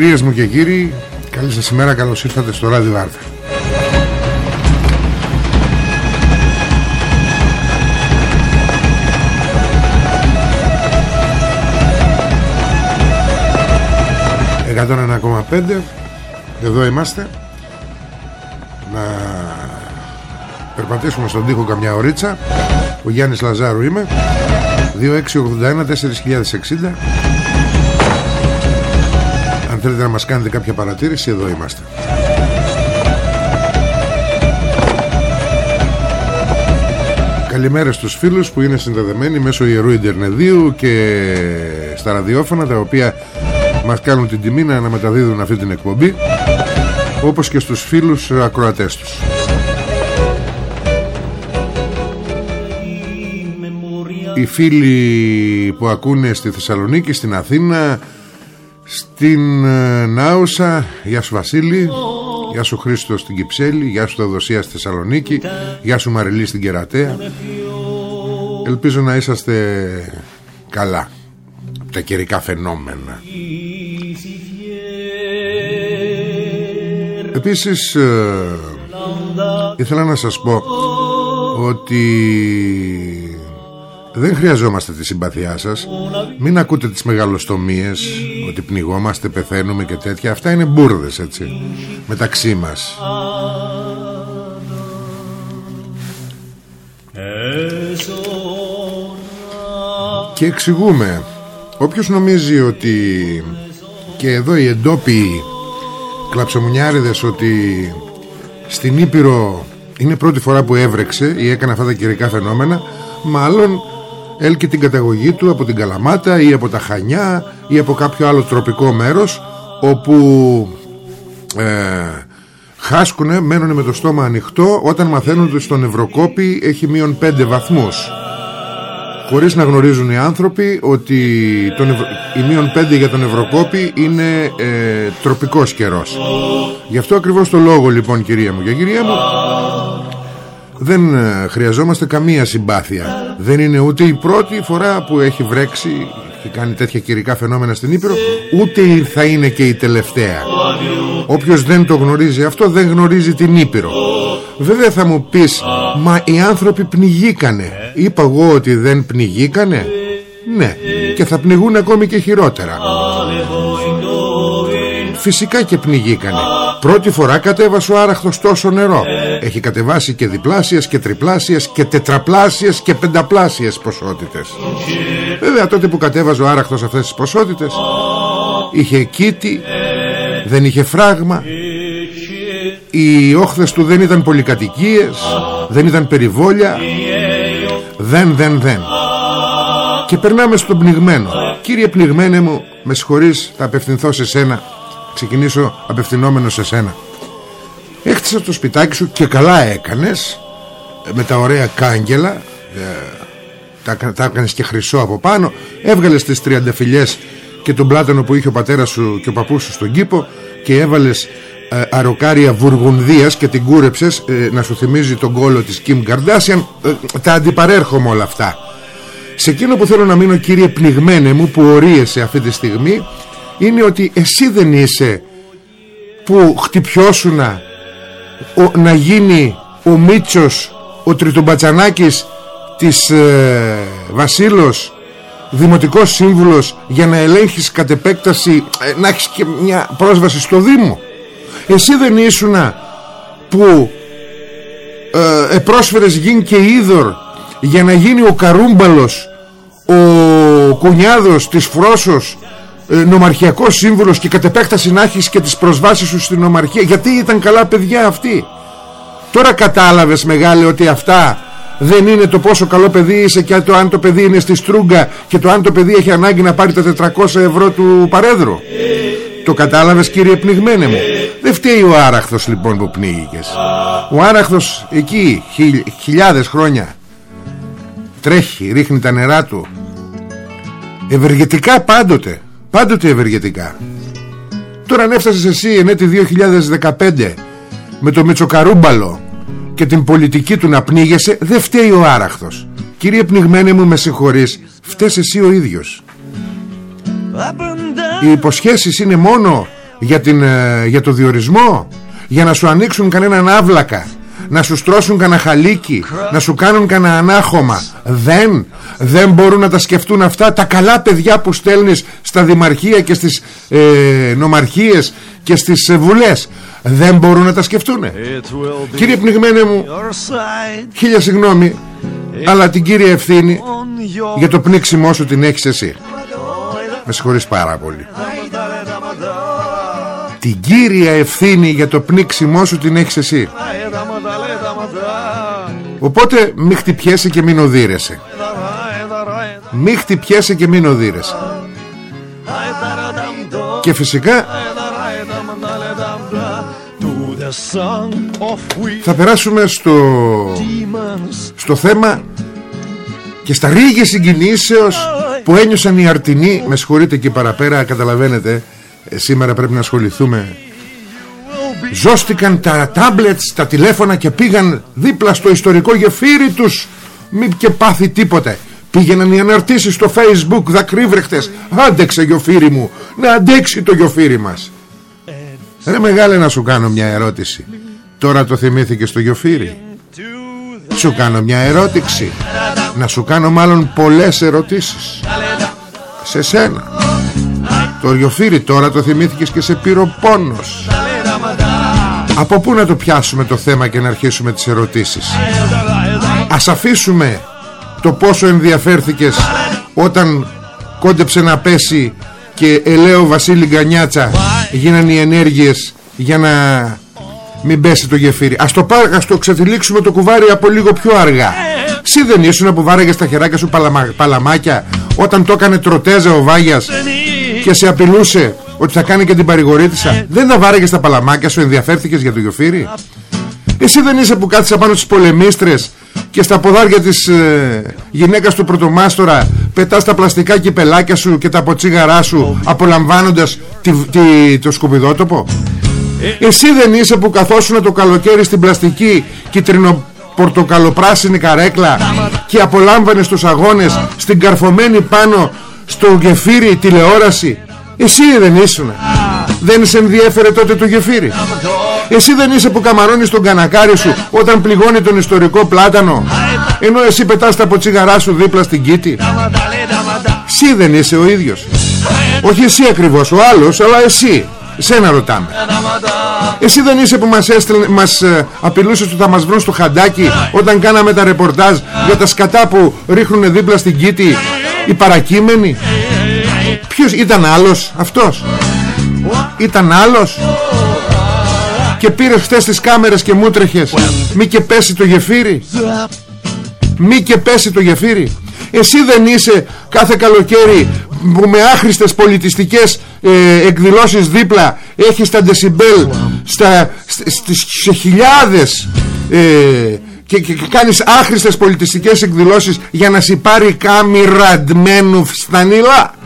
Κυρίες μου και κύριοι, καλή σας ημέρα, καλώς ήρθατε στο Ράδι Βάρτα. «101,5 Εδώ είμαστε. Να περπατήσουμε στον τοίχο καμιά ωρίτσα Ο Γιάννης Λαζάρου είμαι. 2681 4060 αν θέλετε να μας κάνετε κάποια παρατήρηση Εδώ είμαστε. Καλημέρα στους φίλους που είναι συνδεδεμένοι Μέσω Ιερού Ιντερνεδίου Και στα ραδιόφωνα Τα οποία μας κάνουν την τιμή Να αναμεταδίδουν αυτή την εκπομπή Όπως και στους φίλους ακροατές τους. Οι φίλοι που ακούνε στη Θεσσαλονίκη, στην Αθήνα στην ε, Νάουσα Γεια σου Βασίλη Γεια σου Χρήστο στην Κυψέλη Γεια σου Θεοδοσία στη Θεσσαλονίκη Γεια σου Μαριλή στην Κερατέα. Ελπίζω να είσαστε καλά από τα καιρικά φαινόμενα. Επίσης ε, ήθελα να σας πω ότι δεν χρειαζόμαστε τη συμπαθιά σας. Μην ακούτε τις μεγαλοστομίες Ότι πνιγόμαστε, πεθαίνουμε και τέτοια. Αυτά είναι μπουρδες έτσι Μεταξύ μας. Και εξηγούμε. Όποιος νομίζει ότι Και εδώ οι εντόπιοι Κλαψομουνιάριδες Ότι στην Ήπειρο είναι πρώτη φορά που έβρεξε ή έκανε αυτά τα καιρικά φαινόμενα μάλλον έλκει την καταγωγή του από την Καλαμάτα ή από τα Χανιά ή από κάποιο άλλο τροπικό μέρος όπου ε, χάσκουνε, μένουν με το στόμα ανοιχτό όταν μαθαίνουν ότι στον Ευρωκόπη έχει μείον 5 βαθμούς. Χωρίς να γνωρίζουν οι άνθρωποι ότι τον η μείον 5 για τον Ευρωκόπη είναι ε, τροπικός καιρός. Γι' αυτό ακριβώς το λόγο λοιπόν κυρία μου. Και κυρία μου δεν ε, χρειαζόμαστε καμία συμπάθεια. Δεν είναι ούτε η πρώτη φορά που έχει βρέξει και κάνει τέτοια καιρικά φαινόμενα στην Ήπειρο ούτε θα είναι και η τελευταία. Όποιος δεν το γνωρίζει αυτό δεν γνωρίζει την Ήπειρο. Βέβαια θα μου πεις μα οι άνθρωποι πνιγήκανε. Είπα εγώ ότι δεν πνιγήκανε. Ναι και θα πνιγούν ακόμη και χειρότερα. Φυσικά και πνιγήκανε Πρώτη φορά κατέβασε ο άραχθος τόσο νερό. Έχει κατεβάσει και διπλάσιες και τριπλάσιες και τετραπλάσιες και πενταπλάσιες ποσότητες. Βέβαια τότε που κατέβαζε ο άραχθος αυτές τις ποσότητες Είχε κήτη Δεν είχε φράγμα Οι όχθες του δεν ήταν πολυκατοικίες Δεν ήταν περιβόλια. Δεν δεν δεν. Και περνάμε στον πνιγμένο. Κύριε πνιγμένε μου Με συγχωρείς θα απευθυνθώ σε σένα ξεκινήσω απευθυνόμενος σε σένα. Έχτισα το σπιτάκι σου και καλά έκανες Με τα ωραία κάγκελα ε, Τα, τα έκανες και χρυσό από πάνω Έβγαλες τις τριανταφυλιές Και τον πλάτανο που είχε ο πατέρας σου Και ο παππούς σου στον κήπο Και έβαλες ε, αροκάρια βουργουνδίας Και την κούρεψες ε, να σου θυμίζει τον κόλο της Κιμ Καρδάσιαν ε, Τα αντιπαρέρχομαι όλα αυτά. Σε εκείνο που θέλω να μείνω κύριε πνιγμένε μου που ορίεσαι αυτή τη στιγμή είναι ότι εσύ δεν είσαι που χτυπιώσουνα να γίνει ο Μίτσος ο Τριτομπατσανάκης της ε, Βασίλος Δημοτικός Σύμβουλος για να ελέγχεις κατ' επέκταση ε, να έχεις και μια πρόσβαση στο Δήμο. Εσύ δεν ήσουνα που ε, επρόσφερες γίνει και είδωρ για να γίνει ο Καρούμπαλος ο κουνιάδος της Φρόσος ε, νομαρχιακός σύμβουλος και κατ' επέκταση να έχεις και τις προσβάσεις σου στην νομαρχία. Γιατί ήταν καλά παιδιά αυτοί; Τώρα κατάλαβες μεγάλη ότι αυτά δεν είναι το πόσο καλό παιδί είσαι και το αν το παιδί είναι στη στρούγκα και το αν το παιδί έχει ανάγκη να πάρει τα 400 ευρώ του παρέδρου. Το κατάλαβες κύριε πνιγμένε μου; Δεν φταίει ο άραχθος λοιπόν που πνίγηκες. Ο άραχθος εκεί χιλ, χιλιάδες χρόνια τρέχει ρίχνει τα νερά του. Ευεργετικά πάντοτε Πάντοτε ευεργετικά. Τώρα αν έφτασες εσύ εν έτη 2015 Με το Μητσοκαρούμπαλο Και την πολιτική του να πνίγεσαι Δεν φταίει ο άραχθος Κύριε πνιγμένε μου με συγχωρείς Φταίς εσύ ο ίδιος. Οι υποσχέσεις είναι μόνο για, την, ε, για το διορισμό Για να σου ανοίξουν κανέναν άβλακα να σου στρώσουν κανένα χαλίκι να σου κάνουν κανένα ανάχωμα δεν, δεν μπορούν να τα σκεφτούν αυτά τα καλά παιδιά που στέλνεις στα δημαρχία και στις ε, νομαρχίες και στις ε, βουλές. Δεν μπορούν να τα σκεφτούν κύριε πνιγμένε μου χίλια συγγνώμη αλλά την κύρια ευθύνη για το πνίξιμό σου την έχεις εσύ. Με συγχωρείς πάρα πολύ. Την κύρια ευθύνη για το πνίξιμό σου την έχεις εσύ Οπότε μη χτυπιέσαι και μην οδύρεσαι. Μη χτυπιέσαι και μην οδύρεσαι. Και φυσικά Θα περάσουμε στο Στο θέμα Και στα ρίγη συγκινήσεως Που ένιωσαν οι αρτινοί. Με συγχωρείτε και παραπέρα Καταλαβαίνετε ε, Σήμερα πρέπει να ασχοληθούμε Ζώστηκαν τα τάμπλετς, τα τηλέφωνα και πήγαν δίπλα στο ιστορικό γεφύρι τους. Μη και πάθει τίποτε. Πήγαιναν οι αναρτήσεις στο facebook δακρύβρεχτες. Άντεξε γιοφύρι μου. Να αντέξει το γιοφύρι μας. Ρε μεγάλε να σου κάνω μια ερώτηση. Τώρα το θυμήθηκε στο γιοφύρι Σου κάνω μια ερώτηση Να σου κάνω μάλλον πολλές ερωτήσεις. Σε σένα. Το γιοφύρι τώρα το θυμήθηκες και σε πήρε πόνος από πού να το πιάσουμε το θέμα και να αρχίσουμε τις ερωτήσεις; Ας αφήσουμε το πόσο ενδιαφέρθηκες όταν κόντεψε να πέσει και ελέω Βασίλη Γκανιάτσα γίνανε οι ενέργειες για να μην πέσει το γεφύρι. Ας το, ας το ξετυλίξουμε το κουβάρι από λίγο πιο αργά. Συ δεν ήσουν που βάραγες τα χεράκια σου παλαμα, παλαμάκια όταν το έκανε τροτέζα ο Βάγιας και σε απειλούσε ότι θα κάνει και την παρηγορήτησα ε. Δεν τα βάρεγες τα παλαμάκια σου Ενδιαφέρθηκες για το γιοφύρι Εσύ δεν είσαι που κάθισε πάνω στις πολεμίστρες Και στα ποδάρια της ε, γυναίκας του πρωτομάστορα Πετάς τα πλαστικά κυπελάκια σου Και τα ποτσίγαρά σου Απολαμβάνοντας τη, τη, το σκουπιδότοπο; Ε. Εσύ δεν είσαι που καθόσουν το καλοκαίρι στην πλαστική Κιτρινο πορτοκαλοπράσινη καρέκλα και απολάμβανες στους αγώνες στην καρφωμένη πάνω στο γεφύρι τηλεόραση; Εσύ δεν ήσουν Δεν σε ενδιέφερε τότε το γεφύρι. Εσύ δεν είσαι που καμαρώνεις τον κανακάρι σου Όταν πληγώνει τον ιστορικό πλάτανο. Ενώ εσύ πετάς τα ποτσίγαρά σου δίπλα στην κήτη. Εσύ δεν είσαι ο ίδιος. Όχι εσύ ακριβώς ο άλλος αλλά εσύ. Σένα ρωτάμε. Εσύ δεν είσαι που μας, έστελνε, μας ε, απειλούσες ότι θα μας βρουν στο χαντάκι Όταν κάναμε τα ρεπορτάζ Για τα σκατά που ρίχνουν δίπλα στην κήτη. Οι παρακείμενοι Ποιος ήταν άλλος; Αυτός. Ήταν άλλος. Και πήρες χτες τις κάμερες και μου τρέχες. Μη και πέσει το γεφύρι. Μη και πέσει το γεφύρι. Εσύ δεν είσαι κάθε καλοκαίρι που με άχρηστες πολιτιστικές ε, εκδηλώσεις δίπλα έχεις τα δεσιμπέλ στα, στις, σε χιλιάδες ε, και, και, κάνεις άχρηστες πολιτιστικές εκδηλώσεις για να πάρει κάμιραντμένου στα νηλά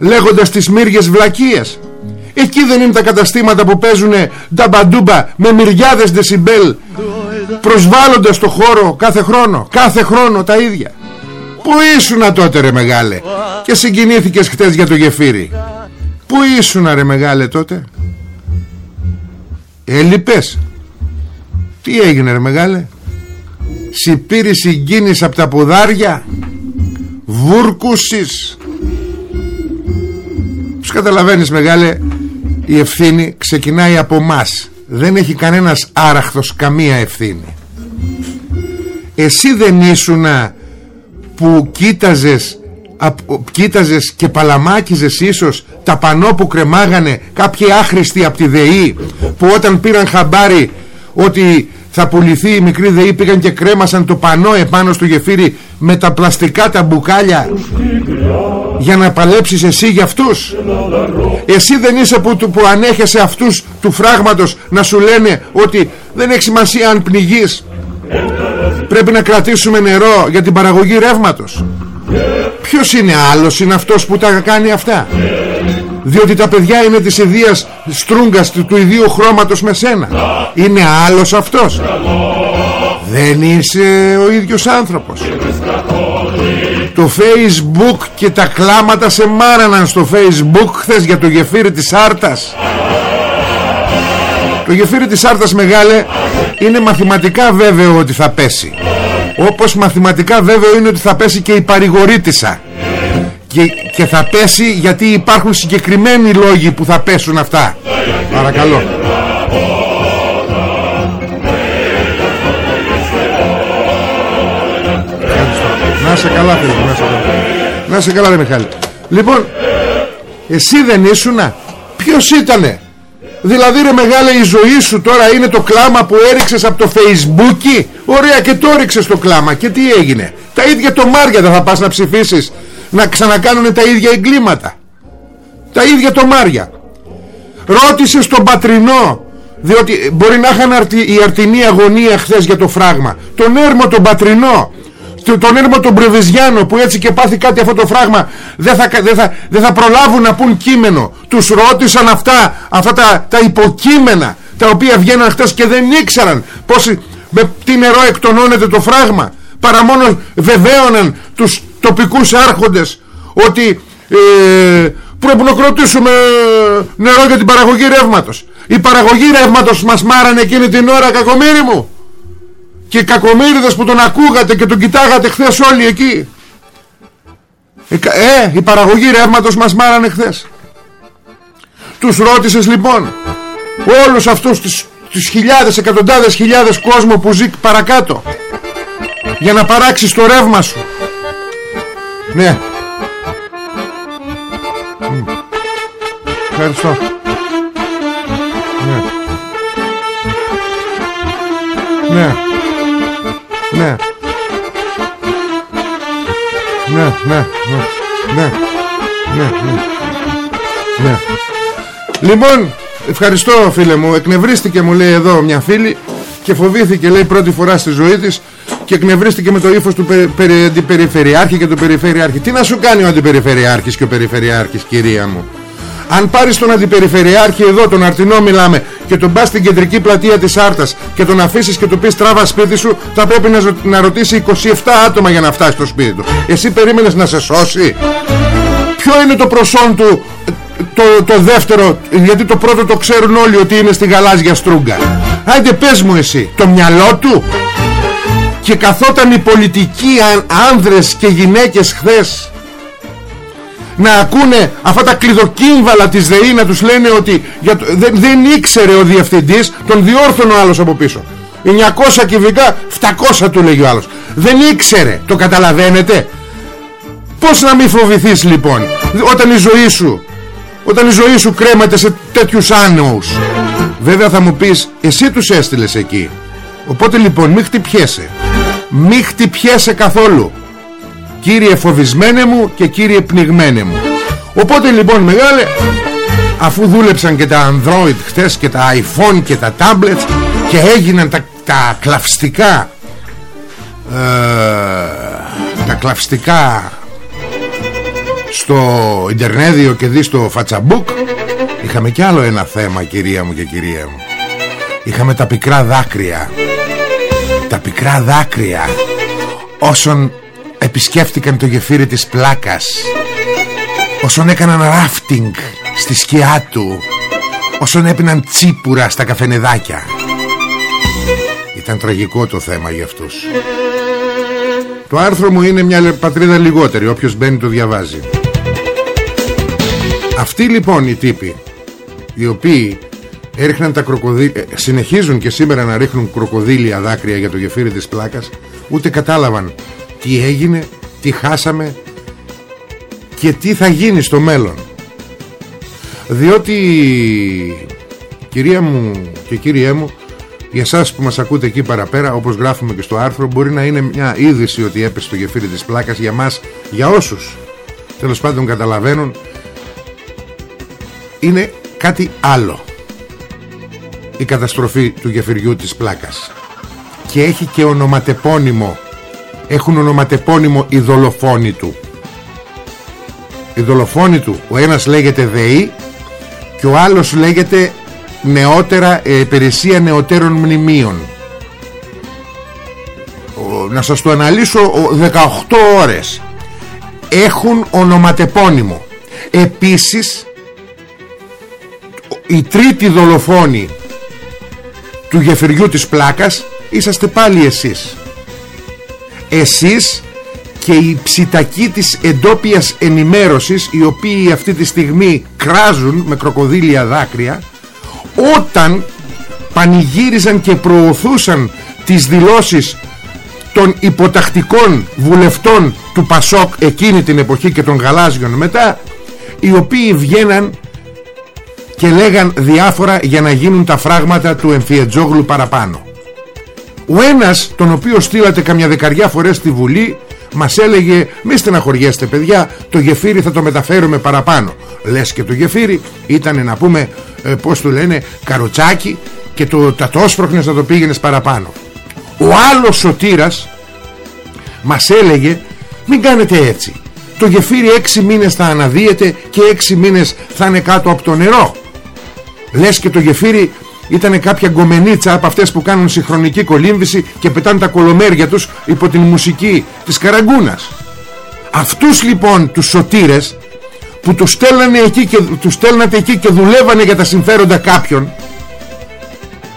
λέγοντας τις μύριες βλακίες. Εκεί δεν είναι τα καταστήματα που παίζουν νταμπαντούμπα με μυριάδες δεσιμπέλ προσβάλλοντας το χώρο κάθε χρόνο κάθε χρόνο τα ίδια. Πού ήσουνα τότε ρε μεγάλε Και συγκινήθηκες χτες για το γεφύρι; Πού ήσουνα ρε μεγάλε τότε; Έλειπες; Τι έγινε ρε μεγάλε; Συμπήρη συγκίνηση από τα ποδάρια Βούρκουσης; Τους καταλαβαίνεις μεγάλε Η ευθύνη ξεκινάει από μας. Δεν έχει κανένας άραχθος καμία ευθύνη. Εσύ δεν ήσουνα που κοίταζες κοίταζες και παλαμάκιζες ίσως τα πανό που κρεμάγανε κάποιοι άχρηστοι από τη ΔΕΗ που όταν πήραν χαμπάρι ότι θα πουληθεί η μικρή ΔΕΗ πήγαν και κρέμασαν το πανό επάνω στο γεφύρι με τα πλαστικά τα μπουκάλια για να παλέψεις εσύ για αυτούς. Εσύ δεν είσαι που, που ανέχεσαι αυτούς του φράγματος να σου λένε ότι δεν έχει σημασία αν πνιγείς. Πρέπει να κρατήσουμε νερό για την παραγωγή ρεύματος. Ποιος είναι άλλος είναι αυτός που τα κάνει αυτά; Διότι τα παιδιά είναι της ιδίας στρούγκας του, του ιδίου χρώματος με σένα. Είναι άλλος αυτός. Δεν είσαι ο ίδιος άνθρωπος. Το facebook και τα κλάματα σε μάραναν στο facebook χθες για το γεφύρι της Άρτας. Το γεφύρι της Άρτας μεγάλε είναι μαθηματικά βέβαιο ότι θα πέσει. Όπως μαθηματικά βέβαιο είναι ότι θα πέσει και η παρηγορήτησα και, και θα πέσει γιατί υπάρχουν συγκεκριμένοι λόγοι που θα πέσουν αυτά. Παρακαλώ. Να σε καλά φίλε Να σε καλά. Να σε καλά ρε Μιχάλη. Λοιπόν Εσύ δεν ήσουνα. Ποιος ήτανε; Δηλαδή ρε μεγάλε η ζωή σου τώρα είναι το κλάμα που έριξες από το facebook; Ωραία και το έριξες το κλάμα. Και τι έγινε; Τα ίδια το Μάρια δεν θα πας να ψηφίσεις Να ξανακάνουν τα ίδια εγκλήματα. Τα ίδια το Μάρια Ρώτησες τον Πατρινό Διότι μπορεί να είχαν η αρτινή αγωνία χθες για το φράγμα. Τον έρμο τον Πατρινό τον έρμο τον Πρεβεζιάνο που έτσι και πάθει κάτι αυτό το φράγμα δεν θα, δεν θα, δεν θα προλάβουν να πούν κείμενο. Τους ρώτησαν αυτά αυτά τα, τα υποκείμενα τα οποία βγαίναν χτες και δεν ήξεραν πως με τι νερό εκτονώνεται το φράγμα. Παρά μόνο βεβαίωναν τους τοπικούς άρχοντες ότι ε, πρέπει να κρατήσουμε νερό για την παραγωγή ρεύματος. Η παραγωγή ρεύματος μας μάρανε εκείνη την ώρα κακομύρι μου. Και κακομύριδες που τον ακούγατε και τον κοιτάγατε χθες όλοι εκεί. Ε, ε η παραγωγή ρεύματος μας μάρανε χθες. Τους ρώτησες λοιπόν όλους αυτούς τους, τους χιλιάδες, εκατοντάδες χιλιάδες κόσμο που ζει παρακάτω για να παράξεις το ρεύμα σου ναι. Ευχαριστώ. Ναι. Ναι. Ναι. Ναι, ναι, ναι, ναι, ναι, ναι. Λοιπόν, ευχαριστώ φίλε μου. Εκνευρίστηκε μου λέει εδώ μια φίλη και φοβήθηκε λέει πρώτη φορά στη ζωή της και εκνευρίστηκε με το ύφος του περι, αντιπεριφερειάρχη και του περιφερειάρχη. Τι να σου κάνει ο αντιπεριφερειάρχης και ο περιφερειάρχης κυρία μου; Αν πάρεις τον αντιπεριφερειάρχη εδώ, τον Αρτινό μιλάμε και τον πας στην κεντρική πλατεία της Άρτας και τον αφήσεις και του πεις τράβα σπίτι σου θα πρέπει να, να ρωτήσει 27 άτομα για να φτάσει στο σπίτι του. Εσύ περίμενες να σε σώσει; Ποιο είναι το προσόν του το, το δεύτερο γιατί το πρώτο το ξέρουν όλοι ότι είναι στη γαλάζια στρούγκα. Άιντε πες μου εσύ το μυαλό του; Και καθόταν οι πολιτικοί άνδρες και γυναίκες χθες να ακούνε αυτά τα κλειδοκύμβαλα της ΔΕΗ να τους λένε ότι για το, δεν, δεν ήξερε ο διευθυντής τον διόρθωνε ο άλλος από πίσω. 900 κυβικά 700 του λέγει ο άλλος. Δεν ήξερε. Το καταλαβαίνετε; Πως να μην φοβηθείς λοιπόν όταν η ζωή σου όταν η ζωή σου κρέμεται σε τέτοιους άνεους βέβαια θα μου πεις εσύ τους έστειλες εκεί. Οπότε λοιπόν μη χτυπιέσαι μη χτυπιέσαι καθόλου. Κύριε φοβισμένε μου και κύριε πνιγμένε μου. Οπότε λοιπόν μεγάλε Αφού δούλεψαν και τα Android χτες και τα iPhone και τα tablets Και έγιναν τα, τα κλαυστικά ε, Τα κλαυστικά Στο Ιντερνέδιο και δει στο Φατσαμπούκ Είχαμε κι άλλο ένα θέμα κυρία μου και κυρία μου. Είχαμε τα πικρά δάκρυα Τα πικρά δάκρυα Όσων επισκέφτηκαν το γεφύρι της πλάκας όσον έκαναν ράφτινγκ στη σκιά του όσον έπιναν τσίπουρα στα καφενεδάκια. Ήταν τραγικό το θέμα για αυτούς. Το άρθρο μου είναι μια πατρίδα λιγότερη όποιος μπαίνει το διαβάζει. Αυτοί λοιπόν οι τύποι οι οποίοι έριχναν τα κροκοδίλια συνεχίζουν και σήμερα να ρίχνουν κροκοδίλια δάκρυα για το γεφύρι της πλάκας ούτε κατάλαβαν τι έγινε, τι χάσαμε και τι θα γίνει στο μέλλον. Διότι κυρία μου και κύριέ μου για εσάς που μας ακούτε εκεί παραπέρα όπως γράφουμε και στο άρθρο μπορεί να είναι μια είδηση ότι έπεσε το γεφύρι της πλάκας για μας, για όσους τέλος πάντων καταλαβαίνουν είναι κάτι άλλο η καταστροφή του γεφυριού της πλάκας. Και έχει και ονοματεπώνυμο. Έχουν ονοματεπώνυμο οι δολοφόνοι του. Οι δολοφόνοι του. Ο ένας λέγεται ΔΕΗ και ο άλλος λέγεται νεότερα ε, υπηρεσία νεωτέρων μνημείων. Να σας το αναλύσω 18 ώρες. Έχουν ονοματεπώνυμο. Επίσης η τρίτη δολοφόνη του γεφυριού της πλάκας είσαστε πάλι εσείς. Εσείς και οι ψητακοί της εντόπιας ενημέρωσης οι οποίοι αυτή τη στιγμή κράζουν με κροκοδίλια δάκρυα όταν πανηγύριζαν και προωθούσαν τις δηλώσεις των υποτακτικών βουλευτών του Πασόκ εκείνη την εποχή και των γαλάζιων μετά οι οποίοι βγαίναν και λέγαν διάφορα για να γίνουν τα φράγματα του Εμφιετζόγλου παραπάνω. Ο ένας τον οποίο στείλατε καμιά δεκαριά φορές στη Βουλή μας έλεγε μη στεναχωριέστε παιδιά το γεφύρι θα το μεταφέρουμε παραπάνω λες και το γεφύρι ήταν να πούμε ε, πως το λένε καροτσάκι και το, τα τόσπροχνες να το πήγαινες παραπάνω. Ο άλλος σωτήρας μας έλεγε μην κάνετε έτσι. Το γεφύρι έξι μήνες θα αναδύεται και έξι μήνες θα είναι κάτω από το νερό λες και το γεφύρι ήταν κάποια γκομενίτσα από αυτές που κάνουν συγχρονική κολύμβηση και πετάνε τα κολομέρια τους υπό την μουσική της Καραγκούνας. Αυτούς λοιπόν τους σωτήρες που τους στέλνανε εκεί και, τους στέλνατε εκεί και δουλεύανε για τα συμφέροντα κάποιων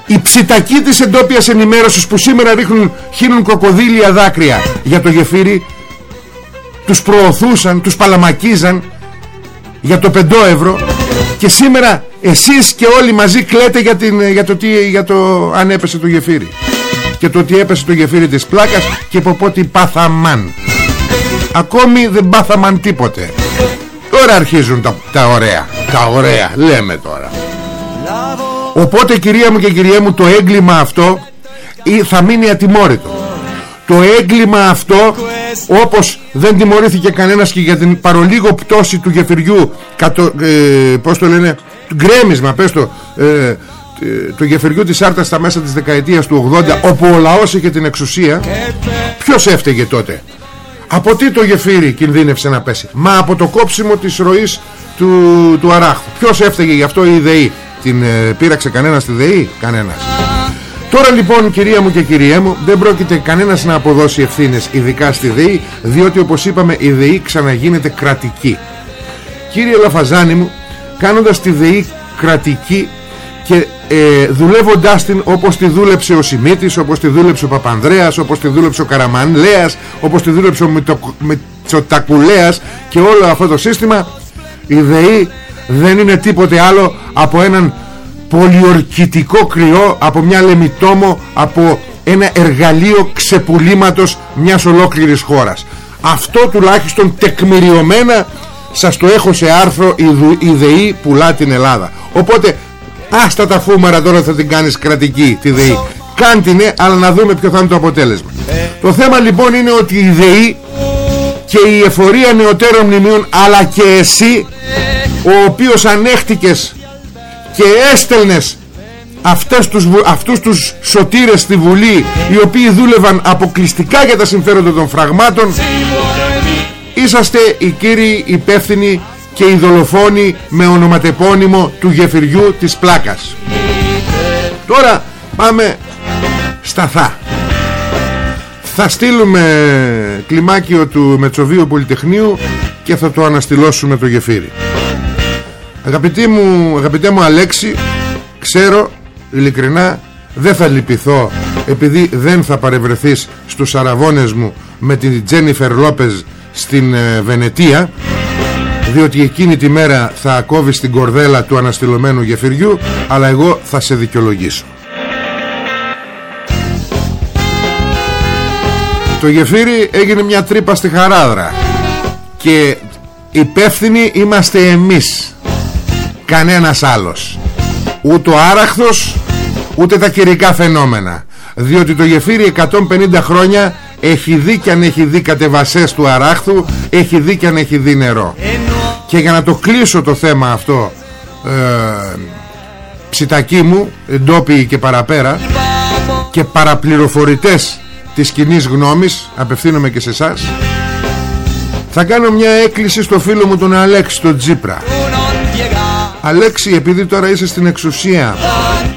οι ψητακοί της εντόπιας ενημέρωσης που σήμερα ρίχνουν χύνουν κροκοδίλια δάκρυα για το γεφύρι τους προωθούσαν, τους παλαμακίζαν για το 5 ευρώ και σήμερα εσείς και όλοι μαζί κλαίτε για, την, για, το, τι, για το αν έπεσε το γεφύρι. Και το ότι έπεσε το γεφύρι της πλάκας και από πότε πάθαμαν. Ακόμη δεν πάθαμαν τίποτε. Τώρα αρχίζουν τα, τα ωραία. Τα ωραία λέμε τώρα. Οπότε κυρία μου και κυρία μου το έγκλημα αυτό θα μείνει ατιμόρυτο το έγκλημα αυτό όπως δεν τιμωρήθηκε κανένας και για την παρολίγο πτώση του γεφυριού κατο, ε, πώς το λένε γκρέμισμα πες το ε, το γεφυριού της Άρτας στα μέσα της δεκαετίας του 80 όπου ο λαός είχε την εξουσία ποιος έφταιγε τότε; Από τι το γεφύρι κινδύνευσε να πέσει; Μα από το κόψιμο της ροής του, του Αράχθου ποιος έφταιγε γι' αυτό η ΔΕΗ την ε, πήραξε κανένας τη ΔΕΗ; Κανένας Τώρα λοιπόν κυρία μου και κυρία μου δεν πρόκειται κανένας να αποδώσει ευθύνες ειδικά στη ΔΕΗ διότι όπως είπαμε η ΔΕΗ ξαναγίνεται κρατική. Κύριε Λαφαζάνη μου κάνοντας τη ΔΕΗ κρατική και ε, δουλεύοντάς την όπως τη δούλεψε ο Σιμίτης όπως τη δούλεψε ο Παπανδρέας όπως τη δούλεψε ο Καραμανλέας όπως τη δούλεψε ο Μητσοτακουλέας και όλο αυτό το σύστημα η ΔΕΗ δεν είναι τίποτε άλλο από έναν πολιορκητικό κρυό από μια λεμιτόμο από ένα εργαλείο ξεπουλήματος μιας ολόκληρης χώρας. Αυτό τουλάχιστον τεκμηριωμένα σας το έχω σε άρθρο η ΔΕΗ πουλά την Ελλάδα οπότε άστα τα φούμαρα τώρα θα την κάνεις κρατική τη ΔΕΗ. Κάντινε αλλά να δούμε ποιο θα είναι το αποτέλεσμα. Το θέμα λοιπόν είναι ότι η ΔΕΗ και η εφορία νεωτέρων μνημείων αλλά και εσύ ο οποίος ανέχτηκες και έστελνες αυτές τους, αυτούς τους σωτήρες στη Βουλή οι οποίοι δούλευαν αποκλειστικά για τα συμφέροντα των φραγμάτων είσαστε οι κύριοι υπεύθυνοι και οι δολοφόνοι με ονοματεπώνυμο του γεφυριού της πλάκας. Τώρα πάμε στα θα. Θα στείλουμε κλιμάκιο του Μετσοβίου Πολυτεχνείου και θα το αναστηλώσουμε το γεφύρι Αγαπητή μου, αγαπητέ μου Αλέξη Ξέρω ειλικρινά δεν θα λυπηθώ επειδή δεν θα παρευρεθείς στους αραβώνες μου με την Τζένιφερ Λόπεζ στην ε, Βενετία διότι εκείνη τη μέρα θα κόβεις την κορδέλα του αναστηλωμένου γεφυριού αλλά εγώ θα σε δικαιολογήσω. Το γεφύρι έγινε μια τρύπα στη χαράδρα και υπεύθυνοι είμαστε εμείς κανένας άλλος. Ούτε ο άραχθος ούτε τα καιρικά φαινόμενα. Διότι το γεφύρι 150 χρόνια έχει δει και αν έχει δει κατεβασές του αράχθου έχει δει και αν έχει δει νερό. Και για να το κλείσω το θέμα αυτό ε, ψητακί μου ντόπιοι και παραπέρα και παραπληροφορητές της κοινή γνώμης απευθύνομαι και σε εσάς. θα κάνω μια έκκληση στο φίλο μου τον Αλέξη τον Τζίπρα Αλέξη επειδή τώρα είσαι στην εξουσία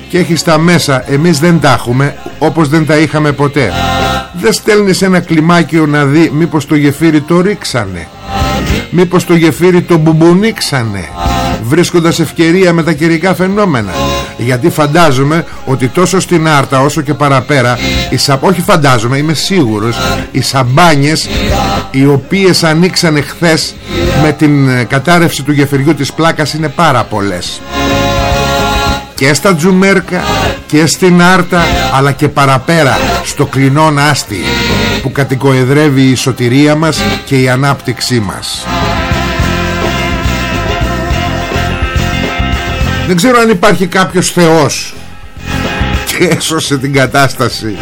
και έχεις τα μέσα εμείς δεν τα έχουμε όπως δεν τα είχαμε ποτέ. Δεν στέλνεις ένα κλιμάκιο να δει μήπως το γεφύρι το ρίξανε μήπως το γεφύρι το μπουμπονίξανε βρίσκοντας ευκαιρία με τα καιρικά φαινόμενα. Γιατί φαντάζομαι ότι τόσο στην Άρτα όσο και παραπέρα οι σα... όχι φαντάζομαι είμαι σίγουρος οι σαμπάνιες οι οποίες ανοίξανε χθες με την ε, κατάρρευση του γεφυριού της πλάκας είναι πάρα πολλές. Και στα Τζουμέρκα και στην Άρτα αλλά και παραπέρα στο κλεινόν άστι που κατοικοεδρεύει η σωτηρία μας και η ανάπτυξή μας Δεν ξέρω αν υπάρχει κάποιος Θεός και έσωσε την κατάσταση.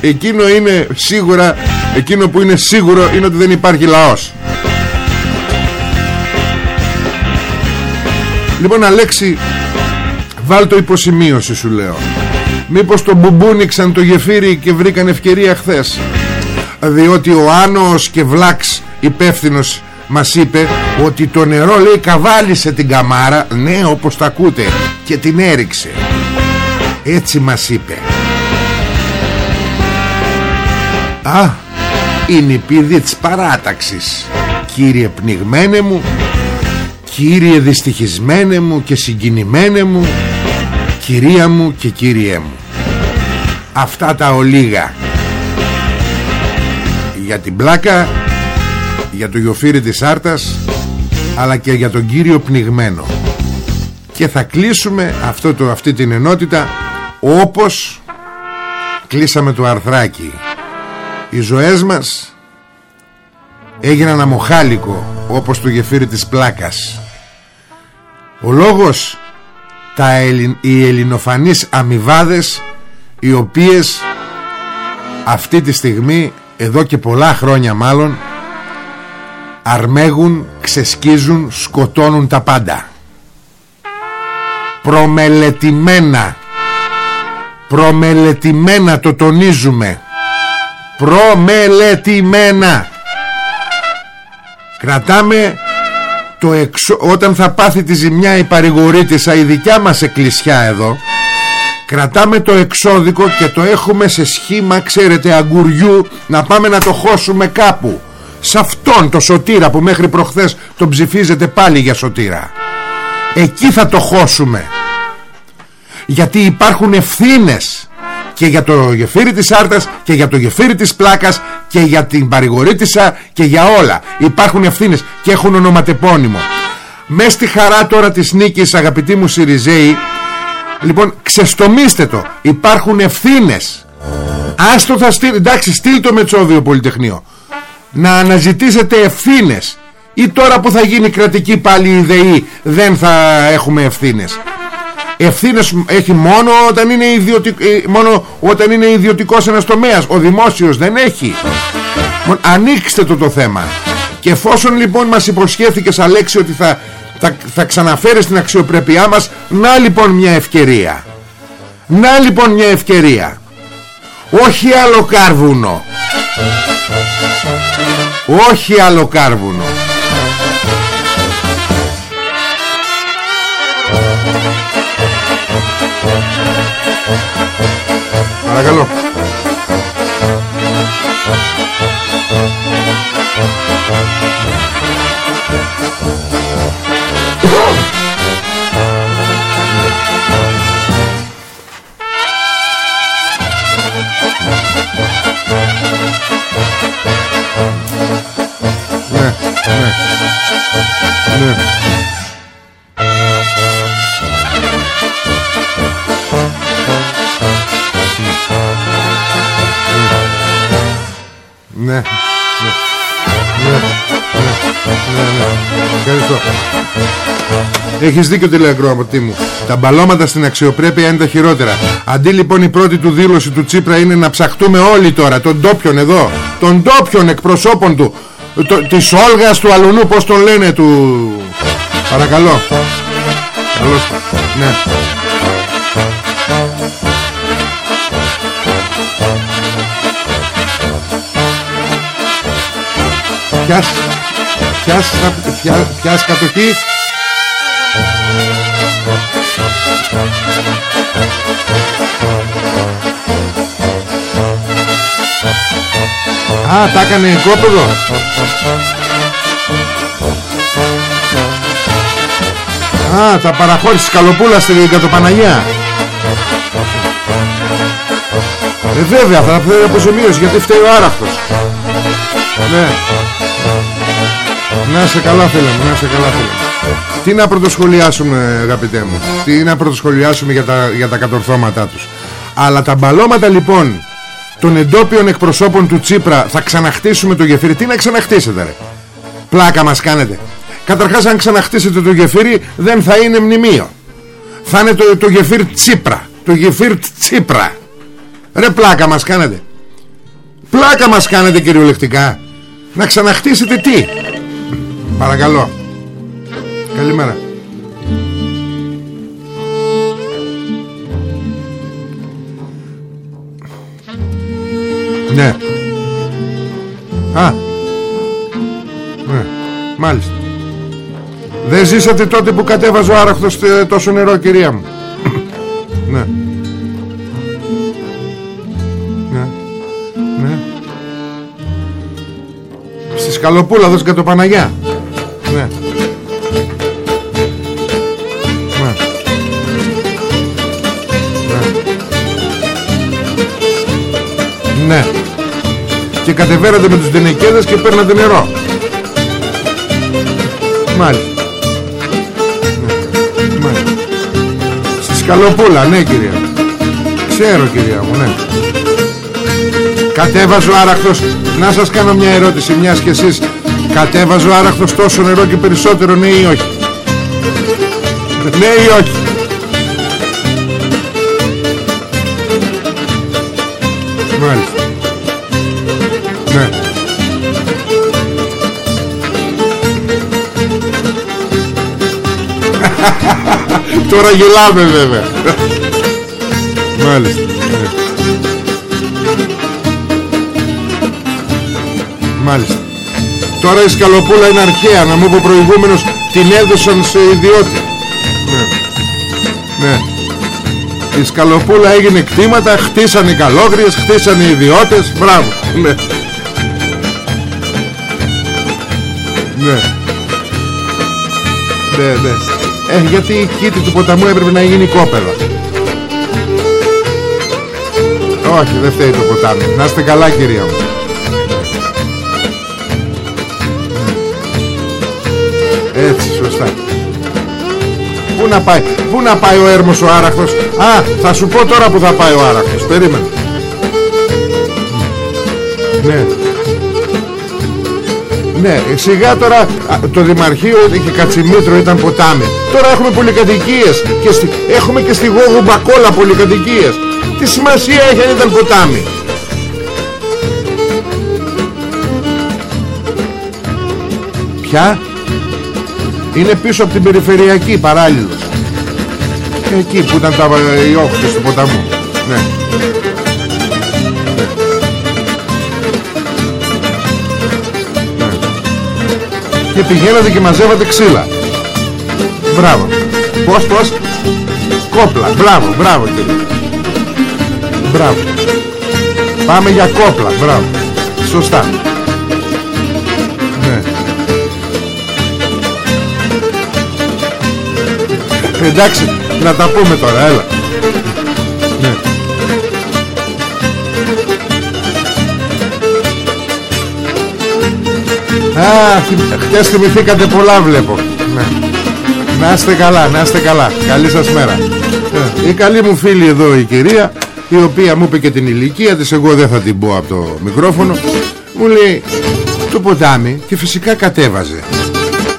Εκείνο είναι σίγουρα Εκείνο που είναι σίγουρο είναι ότι δεν υπάρχει λαός. Λοιπόν Αλέξη Βάλ το υποσημείωση σου λέω. Μήπως το μπουμπούνιξαν το γεφύρι και βρήκαν ευκαιρία χθες; Διότι ο Άνος και Βλάξ υπεύθυνος μας είπε ότι το νερό λέει καβάλισε την καμάρα. Ναι όπως τα ακούτε. Και την έριξε. Έτσι μας είπε. Α Είναι η πίδη της παράταξης. Κύριε πνιγμένε μου Κύριε δυστυχισμένε μου και συγκινημένε μου Κυρία μου και κύριέ μου. Αυτά τα ολίγα. Για την πλάκα Για το γιοφύρι της Άρτας Αλλά και για τον κύριο πνιγμένο. Και θα κλείσουμε αυτό το, αυτή την ενότητα Όπως Κλείσαμε το αρθράκι. Οι ζωές μας Έγιναν αμοχάλικο Όπως το γεφύρι της πλάκας. Ο λόγος τα Ελλην, οι ελληνοφανείς αμοιβάδες οι οποίες αυτή τη στιγμή εδώ και πολλά χρόνια μάλλον αρμέγουν, ξεσκίζουν, σκοτώνουν τα πάντα. Προμελετημένα. Προμελετημένα το τονίζουμε. Προμελετημένα. Κρατάμε το εξο... όταν θα πάθει τη ζημιά η παρηγορήτησα η δικιά μας εκκλησιά εδώ κρατάμε το εξώδικο και το έχουμε σε σχήμα ξέρετε αγκουριού να πάμε να το χώσουμε κάπου σε αυτόν το σωτήρα που μέχρι προχθές τον ψηφίζετε πάλι για σωτήρα. Εκεί θα το χώσουμε. Γιατί υπάρχουν ευθύνες και για το γεφύρι της Άρτας και για το γεφύρι της Πλάκας και για την παρηγορήτησα και για όλα. Υπάρχουν ευθύνες και έχουν ονοματεπώνυμο. Μες στη χαρά τώρα της νίκης αγαπητοί μου Σιριζέοι λοιπόν ξεστομίστε το. Υπάρχουν ευθύνες. Άστο θα στείλει εντάξει στείλ το Μετσόβιο Πολυτεχνείο να αναζητήσετε ευθύνες. Ή τώρα που θα γίνει κρατική πάλι η ΔΕΗ δεν θα έχουμε ευθύνες. Ευθύνες έχει μόνο όταν είναι, ιδιωτικ... Ε, μόνο όταν είναι ιδιωτικός ένας τομέας. Ο δημόσιος δεν έχει. Ανοίξτε το το θέμα. Και εφόσον λοιπόν μας υποσχέθηκες Αλέξη ότι θα, θα, θα ξαναφέρεις την αξιοπρέπειά μας να λοιπόν μια ευκαιρία. Να λοιπόν μια ευκαιρία. Όχι άλλο κάρβουνο όχι άλλο κάρβουνο. Παρακαλώ ναι, ναι. Ναι, ναι, ναι, ναι, ναι, Ευχαριστώ. Έχεις δίκιο τηλεακροαματή μου. Τα μπαλώματα στην αξιοπρέπεια είναι τα χειρότερα. Αντί λοιπόν η πρώτη του δήλωση του Τσίπρα είναι να ψαχτούμε όλοι τώρα, τον τόπιον εδώ, τον τόπιον εκπροσώπων του, το, της Όλγας του Αλουνού, πώς τον λένε του... Παρακαλώ. Καλώς. Ναι. Πιάς Πιάς, πια, πιάς κατοχή Α, τα έκανε κόπεδο Α, τα παραχώρησε σκαλοπούλα στην Κατοπαναγιά. Ε, βέβαια, θα φέρει αποζημίωση γιατί φταίει ο άραχτος. Ναι. Να σε καλά φίλε μου, να σε καλά φίλε μου. Τι να πρωτοσχολιάσουμε αγαπητέ μου Τι να πρωτοσχολιάσουμε για τα, για τα κατορθώματά τους. Αλλά τα μπαλώματα λοιπόν Των εντόπιων εκπροσώπων του Τσίπρα Θα ξαναχτίσουμε το γεφύρι. Τι να ξαναχτίσετε ρε; Πλάκα μας κάνετε. Καταρχάς αν ξαναχτίσετε το γεφύρι Δεν θα είναι μνημείο. Θα είναι το, το γεφύρι Τσίπρα. Το γεφύρι Τσίπρα. Ρε πλάκα μας κάνετε. Πλάκα μας κάνετε κυριολεκτικά. Να ξαναχτίσετε τι; Παρακαλώ. Καλημέρα Ναι. Α. Ναι. Μάλιστα. Δεν ζήσατε τότε που κατέβαζε ο άραχτος ε, τόσο νερό κυρία μου. Ναι. Ναι. Ναι. Στη Σκαλοπούλα εδώ στην Κατοπαναγιά ναι. Ναι. Ναι. Και κατεβαίνατε με τους δενεκέδες και παίρνατε νερό. Μάλιστα. Ναι. Μάλιστα. Στη Σκαλοπούλα, ναι κυρία. Ξέρω κυρία μου, ναι. Κατέβαζε ο άραχτος Να σας κάνω μια ερώτηση Μιας και εσείς Κατέβαζε ο άραχτος τόσο νερό και περισσότερο ναι ή όχι; Ναι ή όχι; Μάλιστα Τώρα γελάμε βέβαια. Μάλιστα. Ναι. Μάλιστα. Τώρα η σκαλοπούλα είναι αρχαία Να μου είπε προηγούμενος Την έδωσαν σε ιδιότητα. Ναι. Ναι. Η σκαλοπούλα έγινε κτήματα Χτίσανε οι καλόγριες Χτίσανε οι ιδιώτες. Μπράβο. Ναι. Ναι. Ναι ναι ε, γιατί η κήτη του ποταμού έπρεπε να γίνει κόπεδα. Όχι, δεν φταίει το ποτάμι. Να είστε καλά κυρία μου. Έτσι, σωστά. Πού να πάει, πού να πάει ο έρμος ο άραχτος; Α, θα σου πω τώρα που θα πάει ο άραχτος. Περίμενε. Ναι ναι, σιγά τώρα το Δημαρχείο είχε Κατσιμήτρο, ήταν ποτάμι. Τώρα έχουμε πολυκατοικίες και στη, έχουμε και στη Γόγου Μπακόλα πολυκατοικίες. Τι σημασία έχει αν ήταν ποτάμι; Ποια; Είναι πίσω από την περιφερειακή παράλληλος. Εκεί που ήταν τα, οι όχθες του ποταμού. Ναι. Και πηγαίνατε και μαζεύατε ξύλα. Μπράβο. Πώς πώς; Κόπλα. Μπράβο μπράβο κύριε. Μπράβο. Πάμε για κόπλα. Μπράβο. Σωστά. Ναι. Εντάξει να τα πούμε τώρα Έλα. Ναι Α, χτες θυμηθήκατε πολλά βλέπω. Ναι. Να είστε καλά, να είστε καλά. Καλή σας μέρα. Ε, Η καλή μου φίλη εδώ η κυρία Η οποία μου είπε και την ηλικία της Εγώ δεν θα την πω από το μικρόφωνο Μου λέει Το ποτάμι και φυσικά κατέβαζε.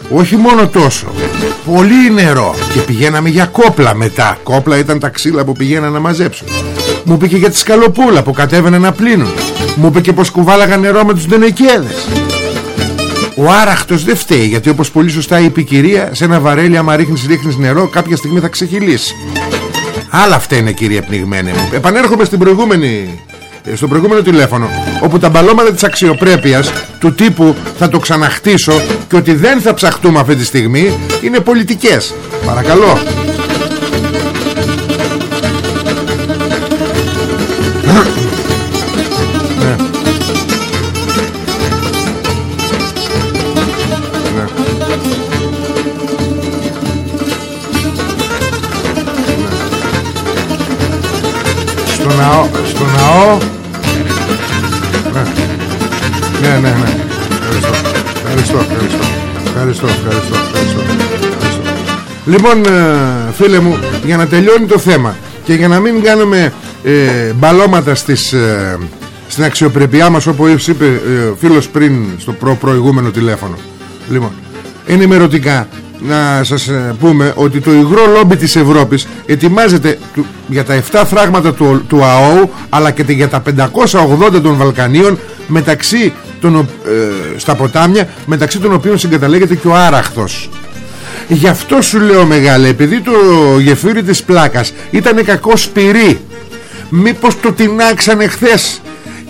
Όχι μόνο τόσο. Πολύ νερό. Και πηγαίναμε για κόπλα μετά. Κόπλα ήταν τα ξύλα που πηγαίνανε να μαζέψουν. Μου είπε και για τη σκαλοπούλα που κατέβαινε να πλύνουν. Μου είπε και πως κουβάλαγαν νερό με τους δενεκέδες ο άραχτος δεν φταίει γιατί όπως πολύ σωστά είπε η κυρία σε ένα βαρέλι άμα ρίχνεις, ρίχνεις νερό κάποια στιγμή θα ξεχυλήσει. Άλλα αυτά είναι κυρία πνιγμένη μου. Επανέρχομαι στην προηγούμενη ε, στο προηγούμενο τηλέφωνο όπου τα μπαλώματα της αξιοπρέπειας του τύπου θα το ξαναχτίσω και ότι δεν θα ψαχτούμε αυτή τη στιγμή είναι πολιτικές. Παρακαλώ λοιπόν ε, φίλε μου για να τελειώνει το θέμα και για να μην κάνουμε ε, μπαλώματα στις, ε, στην αξιοπρεπιά μας όπως είπε ε, φίλος πριν στο προ προηγούμενο τηλέφωνο. Λοιπόν ενημερωτικά να σας ε, πούμε ότι το υγρό λόμπι της Ευρώπης ετοιμάζεται για τα 7 φράγματα του, του ΑΟΟ αλλά και για τα 580 των Βαλκανίων μεταξύ των, ε, στα ποτάμια μεταξύ των οποίων συγκαταλέγεται και ο Άραχθος γι' αυτό σου λέω μεγάλε επειδή το γεφύρι της πλάκας ήταν κακό σπυρί μήπως το τεινάξανε χθες.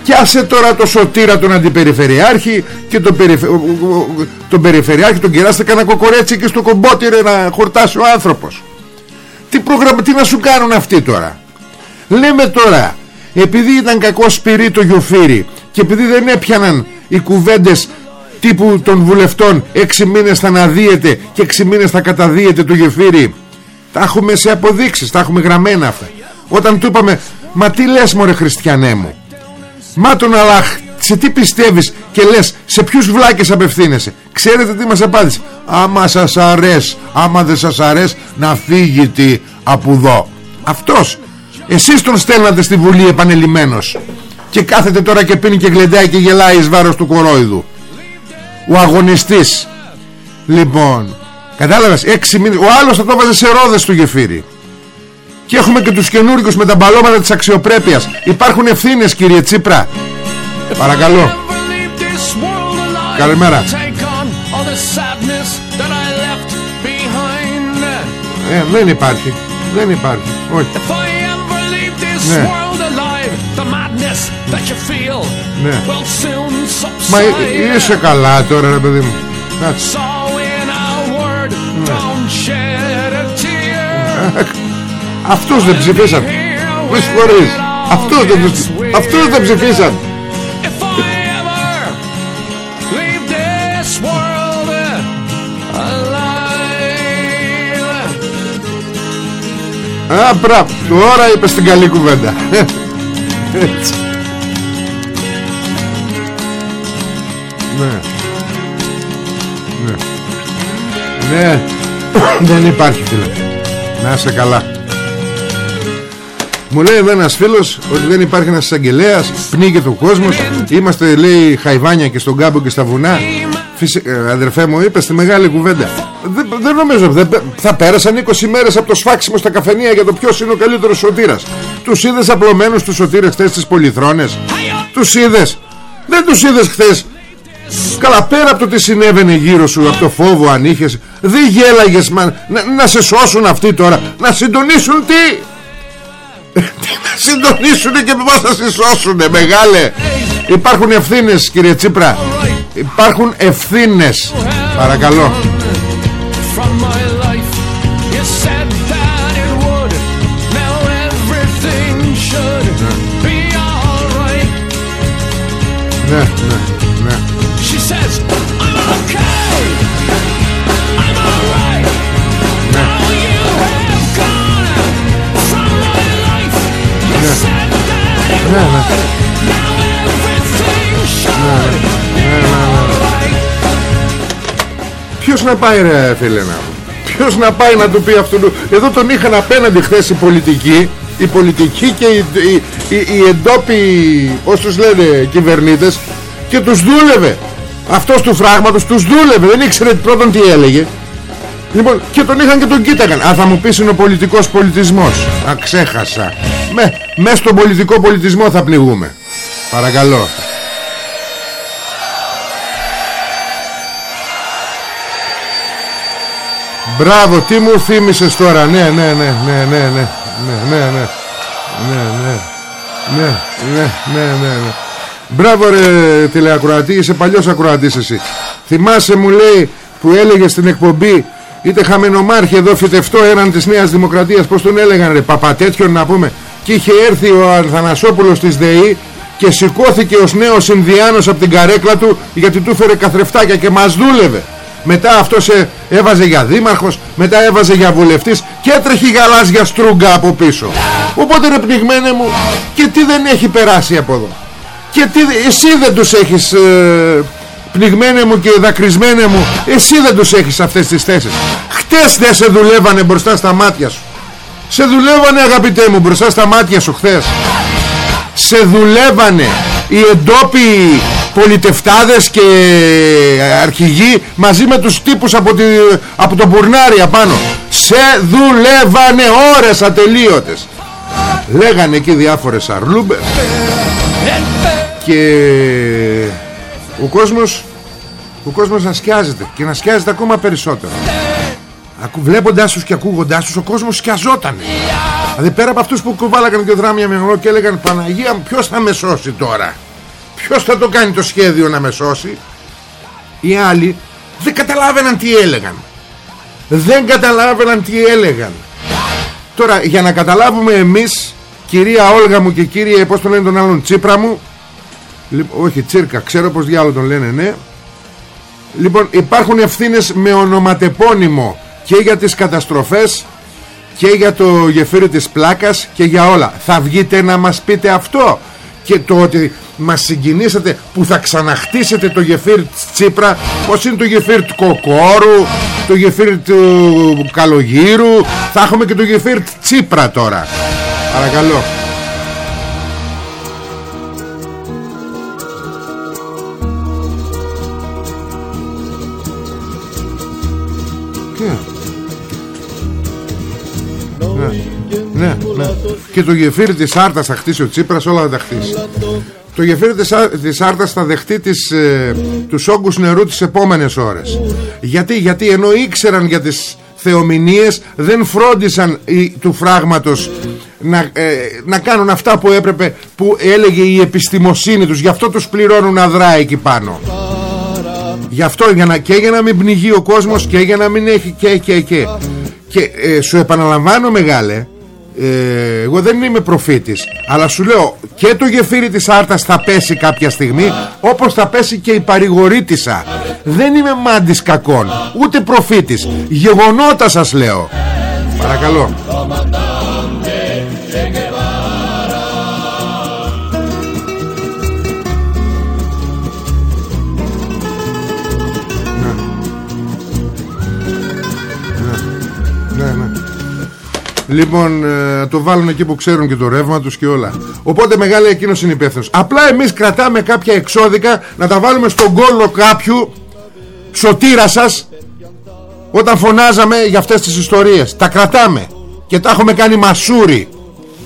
Κι άσε τώρα το σωτήρα τον αντιπεριφερειάρχη και τον, περιφε... τον περιφερειάρχη τον κεράστε κανένα κοκορέτσι και στο κομπότι ρε, να χορτάσει ο άνθρωπος. Τι, προγραμμα... τι να σου κάνουν αυτοί τώρα; Λέμε τώρα επειδή ήταν κακό σπυρί το γιοφύρι και επειδή δεν έπιαναν οι κουβέντες τύπου των βουλευτών έξι μήνες θα αναδύεται και έξι μήνες θα καταδύεται το γεφύρι τα έχουμε σε αποδείξεις τα έχουμε γραμμένα αυτά. Όταν του είπαμε μα τι λες μωρέ χριστιανέ μου; Μα τον Αλάχ σε τι πιστεύεις και λες σε ποιους βλάκες απευθύνεσαι; Ξέρετε τι μας απάντησε; Άμα σας αρέσει Άμα δεν σας αρέσει να φύγετε από εδώ Αυτός. Εσείς τον στέλνατε στη Βουλή επανελειμμένος. Και κάθεται τώρα και πίνει και γλεντάει και γελάει εις βάρος του κορόιδου Ο αγωνιστής. Λοιπόν Κατάλαβες έξι μήνες Ο άλλος θα το βάζει σε ρόδες του γεφύρι. Και έχουμε και τους καινούργιους με τα μπαλώματα της αξιοπρέπειας. Υπάρχουν ευθύνες κύριε Τσίπρα. Παρακαλώ. Καλημέρα. Ε, δεν υπάρχει Δεν υπάρχει Όχι. Ναι. Ναι Μα είσαι καλά τώρα ρε παιδί μου. Ναι Αυτούς δεν ψηφίσαν. Με συγχωρείς. Αυτούς δεν, Αυτούς δεν ψηφίσαν. Α, μπράβο, τώρα είπες την καλή κουβέντα. Έτσι. Ναι. Ναι. Ναι. Δεν υπάρχει φίλε. Να είσαι καλά. Μου λέει εδώ ένας φίλος ότι δεν υπάρχει ένας εισαγγελέας Πνίγεται ο κόσμος Είμαστε λέει χαϊβάνια και στον κάμπο και στα βουνά Φυσικά, ε, αδερφέ μου είπες στη μεγάλη κουβέντα δεν, δεν νομίζω δεν, Θα πέρασαν 20 μέρες από το σφάξιμο στα καφενεία Για το ποιος είναι ο καλύτερος σωτήρας Τους είδες απλωμένους τους σωτήρες χθες στις πολυθρόνες; Τους είδες; Δεν τους είδες χθες; Καλά πέρα από το τι συνέβαινε γύρω σου Από το φόβο αν είχες Δεν γέλαγες να, να σε σώσουν αυτοί τώρα Να συντονίσουν τι; Να συντονίσουν και πώς θα συσσώσουνε μεγάλε. Υπάρχουν ευθύνες κύριε Τσίπρα. Υπάρχουν ευθύνες. Παρακαλώ Ποιος να πάει ρε φίλε να Ποιος να πάει να του πει αυτού Εδώ τον είχαν απέναντι χθες οι πολιτικοί Οι πολιτικοί και οι, οι, οι, οι εντόπιοι Πώς τους λένε κυβερνήτες Και τους δούλευε. Αυτός του φράγματος τους δούλευε. Δεν ήξερε πρώτον τι έλεγε. Λοιπόν και τον είχαν και τον κοίταγαν. Α θα μου πεις είναι ο πολιτικός πολιτισμός. Α ξέχασα. Με, Μέσα στον πολιτικό πολιτισμό θα πνιγούμε. Παρακαλώ Μπράβο τι μου θύμισες τώρα. Ναι ναι ναι ναι ναι ναι ναι ναι ναι. Ναι ναι. Ναι ναι ναι ναι Μπράβο ρε τηλεακροατή Είσαι παλιός ακροατής εσύ. Θυμάσαι μου λέει που έλεγε στην εκπομπή είτε χαμενομάρχη εδώ φυτευτό έναν της Νέας Δημοκρατίας πως τον έλεγαν ρε παπατέτιον να πούμε και είχε έρθει ο Ανθανασόπουλος της ΔΕΗ και σηκώθηκε ως νέος Ινδιάνος από την καρέκλα του γιατί του φέρε καθρεφτάκια και μας δούλευε μετά αυτό σε έβαζε για δήμαρχος μετά έβαζε για βουλευτής και έτρεχε γαλάζια στρούγκα από πίσω. Οπότε ρε πνιγμένε μου και τι δεν έχει περάσει από εδώ; Και τι, εσύ δεν τους έχεις ε, πνιγμένε μου και δακρυσμένε μου εσύ δεν τους έχεις αυτές τις θέσεις. Χτες δεν σε δουλεύανε μπροστά στα μάτια σου. Σε δουλεύανε αγαπητέ μου μπροστά στα μάτια σου χθες. Σε δουλεύανε οι εντόπιοι πολιτευτάδες και αρχηγοί μαζί με τους τύπους από, τη, από το Μπουρνάρι απάνω. Σε δουλεύανε ώρες ατελείωτες λέγανε εκεί διάφορες αρλούμπες. Και ο κόσμος ο κόσμος να σκιάζεται και να σκιάζεται ακόμα περισσότερο. Βλέποντάς τους και ακούγοντάς τους ο κόσμος σκιαζότανε. Δηλαδή πέρα από αυτούς που κουβάλαγαν και δράμια με νερό και έλεγαν Παναγία ποιος θα με σώσει τώρα; Ποιος θα το κάνει το σχέδιο να με σώσει; Οι άλλοι δεν καταλάβαιναν τι έλεγαν δεν καταλάβαιναν τι έλεγαν τώρα για να καταλάβουμε εμείς κυρία Όλγα μου και κύριε πως τον λένε τον άλλον Τσίπρα μου Λοιπόν, όχι Τσίρκα, ξέρω πως διάλογο τον λένε, ναι. Λοιπόν, υπάρχουν ευθύνες με ονοματεπώνυμο και για τις καταστροφές και για το γεφύρι της πλάκας και για όλα. Θα βγείτε να μας πείτε αυτό; Και το ότι μας συγκινήσατε που θα ξαναχτίσετε το γεφύρι της Τσίπρα πως είναι το γεφύρι του Κοκόρου το γεφύρι του Καλογύρου θα έχουμε και το γεφύρι της Τσίπρα τώρα. Παρακαλώ Και το γεφύρι της Άρτας θα χτίσει ο Τσίπρας Όλα θα τα χτίσει. Το γεφύρι της, της Άρτας θα δεχτεί τις, ε, τους όγκους νερού τις επόμενες ώρες. Γιατί, γιατί ενώ ήξεραν για τις θεομηνίες Δεν φρόντισαν οι, του φράγματος να, ε, να κάνουν αυτά που έπρεπε Που έλεγε η επιστημοσύνη τους. Γι' αυτό τους πληρώνουν αδρά εκεί πάνω. Γι' αυτό για να, και για να μην πνιγεί ο κόσμος Και για να μην έχει και και και. Και ε, σου επαναλαμβάνω μεγάλε ε, εγώ δεν είμαι προφήτης αλλά σου λέω και το γεφύρι της Άρτας θα πέσει κάποια στιγμή όπως θα πέσει και η παρηγορήτησα. Δεν είμαι μάντης κακών ούτε προφήτης. Γεγονότα σας λέω. Παρακαλώ Λοιπόν ε, το βάλουν εκεί που ξέρουν και το ρεύμα τους και όλα. Οπότε μεγάλη εκείνος είναι υπεύθυνος. Απλά εμείς κρατάμε κάποια εξώδικα Να τα βάλουμε στον κόλλο κάποιου Σωτήρα σας Όταν φωνάζαμε για αυτές τις ιστορίες. Τα κρατάμε Και τα έχουμε κάνει μασούρι.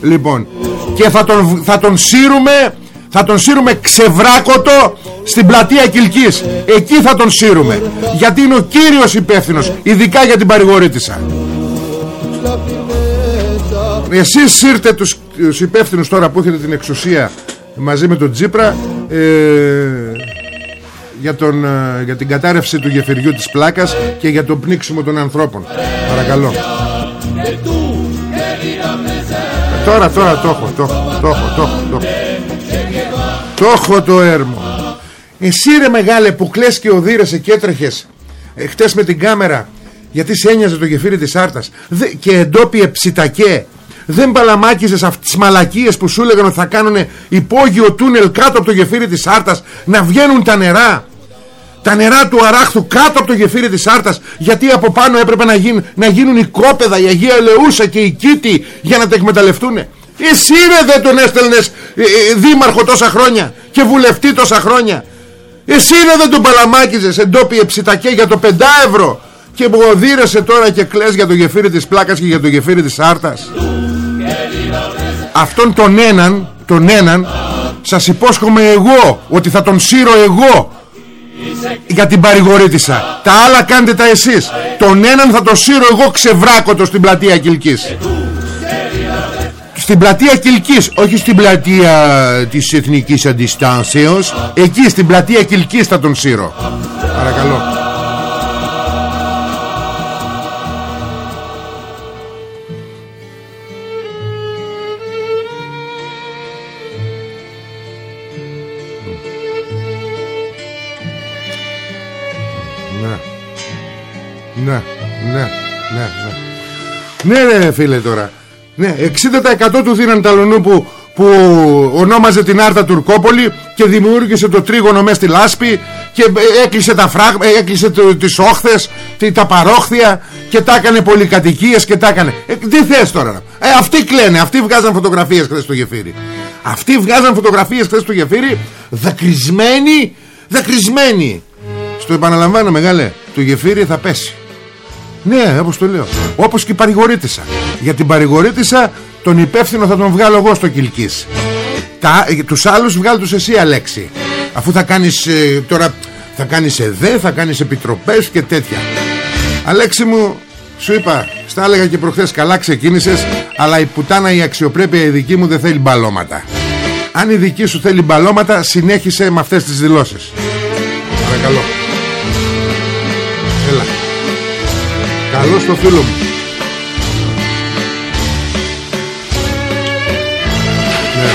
Λοιπόν Και θα τον, θα τον σύρουμε θα τον σύρουμε ξεβράκωτο στην πλατεία Κιλκής εκεί θα τον σύρουμε γιατί είναι ο κύριος υπεύθυνος ειδικά για την παρηγορήτησα εσείς σύρτε τους, τους υπεύθυνους τώρα που έχετε την εξουσία μαζί με τον Τζίπρα ε, για, τον, ε, για την κατάρρευση του γεφυριού της πλάκας και για το πνίξιμο των ανθρώπων. Παρακαλώ. Τώρα τώρα το έχω το έχω το έχω το έχω, το έχω. Το έχω το έρμο. Εσύ ρε μεγάλε που κλαις και οδύρεσαι και έτρεχες ε, Χτες με την κάμερα Γιατί σε ένοιαζε το γεφύρι της Άρτας Δε, Και εντόπιε ψητακέ Δεν παλαμάκιζες αυτές τις μαλακίες που σου έλεγαν Ότι θα κάνουν υπόγειο τούνελ Κάτω από το γεφύρι της Άρτας Να βγαίνουν τα νερά; Τα νερά του αράχθου κάτω από το γεφύρι της Άρτας γιατί από πάνω έπρεπε να, γίνουν, να γίνουν οι κόπεδα, η Αγία Ελεούσα και οι Κίτη για να τα εκμεταλλευτούν εσύ ρε δεν τον έστελνες ε, ε, δήμαρχο τόσα χρόνια και βουλευτή τόσα χρόνια. Εσύ ρε δεν τον παλαμάκιζες εντόπιε ψητακέ για το 5 ευρώ και μου οδύρεσαι τώρα και κλαις για το γεφύρι της πλάκας και για το γεφύρι της άρτας. Αυτόν τον έναν, τον έναν σας υπόσχομαι εγώ ότι θα τον σύρω εγώ. Για την παρηγορήτησα. Τα άλλα κάντε τα εσείς. Τον έναν θα τον σύρω εγώ ξεβράκωτο στην πλατεία Κιλκής στην πλατεία Κιλκής όχι στην πλατεία της Εθνικής Αντιστάσεως. Εκεί στην πλατεία Κιλκής θα τον σύρω. Παρακαλώ ναι, ναι, ναι, φίλε τώρα ναι, 60% του δίναν ταλονού που, που ονόμαζε την Άρτα Τουρκόπολη και δημιούργησε το τρίγωνο μέσα στη λάσπη και έκλεισε, τα φράγ, έκλεισε το, τις όχθες, τα παρόχθια και τα έκανε πολυκατοικίες και τα έκανε. Ε, τι θες τώρα. Ε, αυτοί κλαίνε, αυτοί βγάζαν φωτογραφίες χθες στο γεφύρι. Αυτοί βγάζαν φωτογραφίες χθες στο γεφύρι δακρυσμένοι, δακρυσμένοι. Στο επαναλαμβάνω μεγάλε, το γεφύρι θα πέσει. Ναι, όπως το λέω. Όπως και η παρηγορήτησα. Για την παρηγορήτησα τον υπεύθυνο θα τον βγάλω εγώ στο Κιλκής. Τα, τους άλλους βγάλω τους εσύ Αλέξη. Αφού θα κάνεις ε, τώρα θα κάνεις ΕΔΕ, θα κάνεις επιτροπές και τέτοια. Αλέξη μου, σου είπα, στα έλεγα και προχθές καλά ξεκίνησες, αλλά η πουτάνα η αξιοπρέπεια η δική μου δεν θέλει μπαλώματα. Αν η δική σου θέλει μπαλώματα, συνέχισε με αυτές τις δηλώσεις. Παρακαλώ. Καλό στο φίλο μου. Ναι.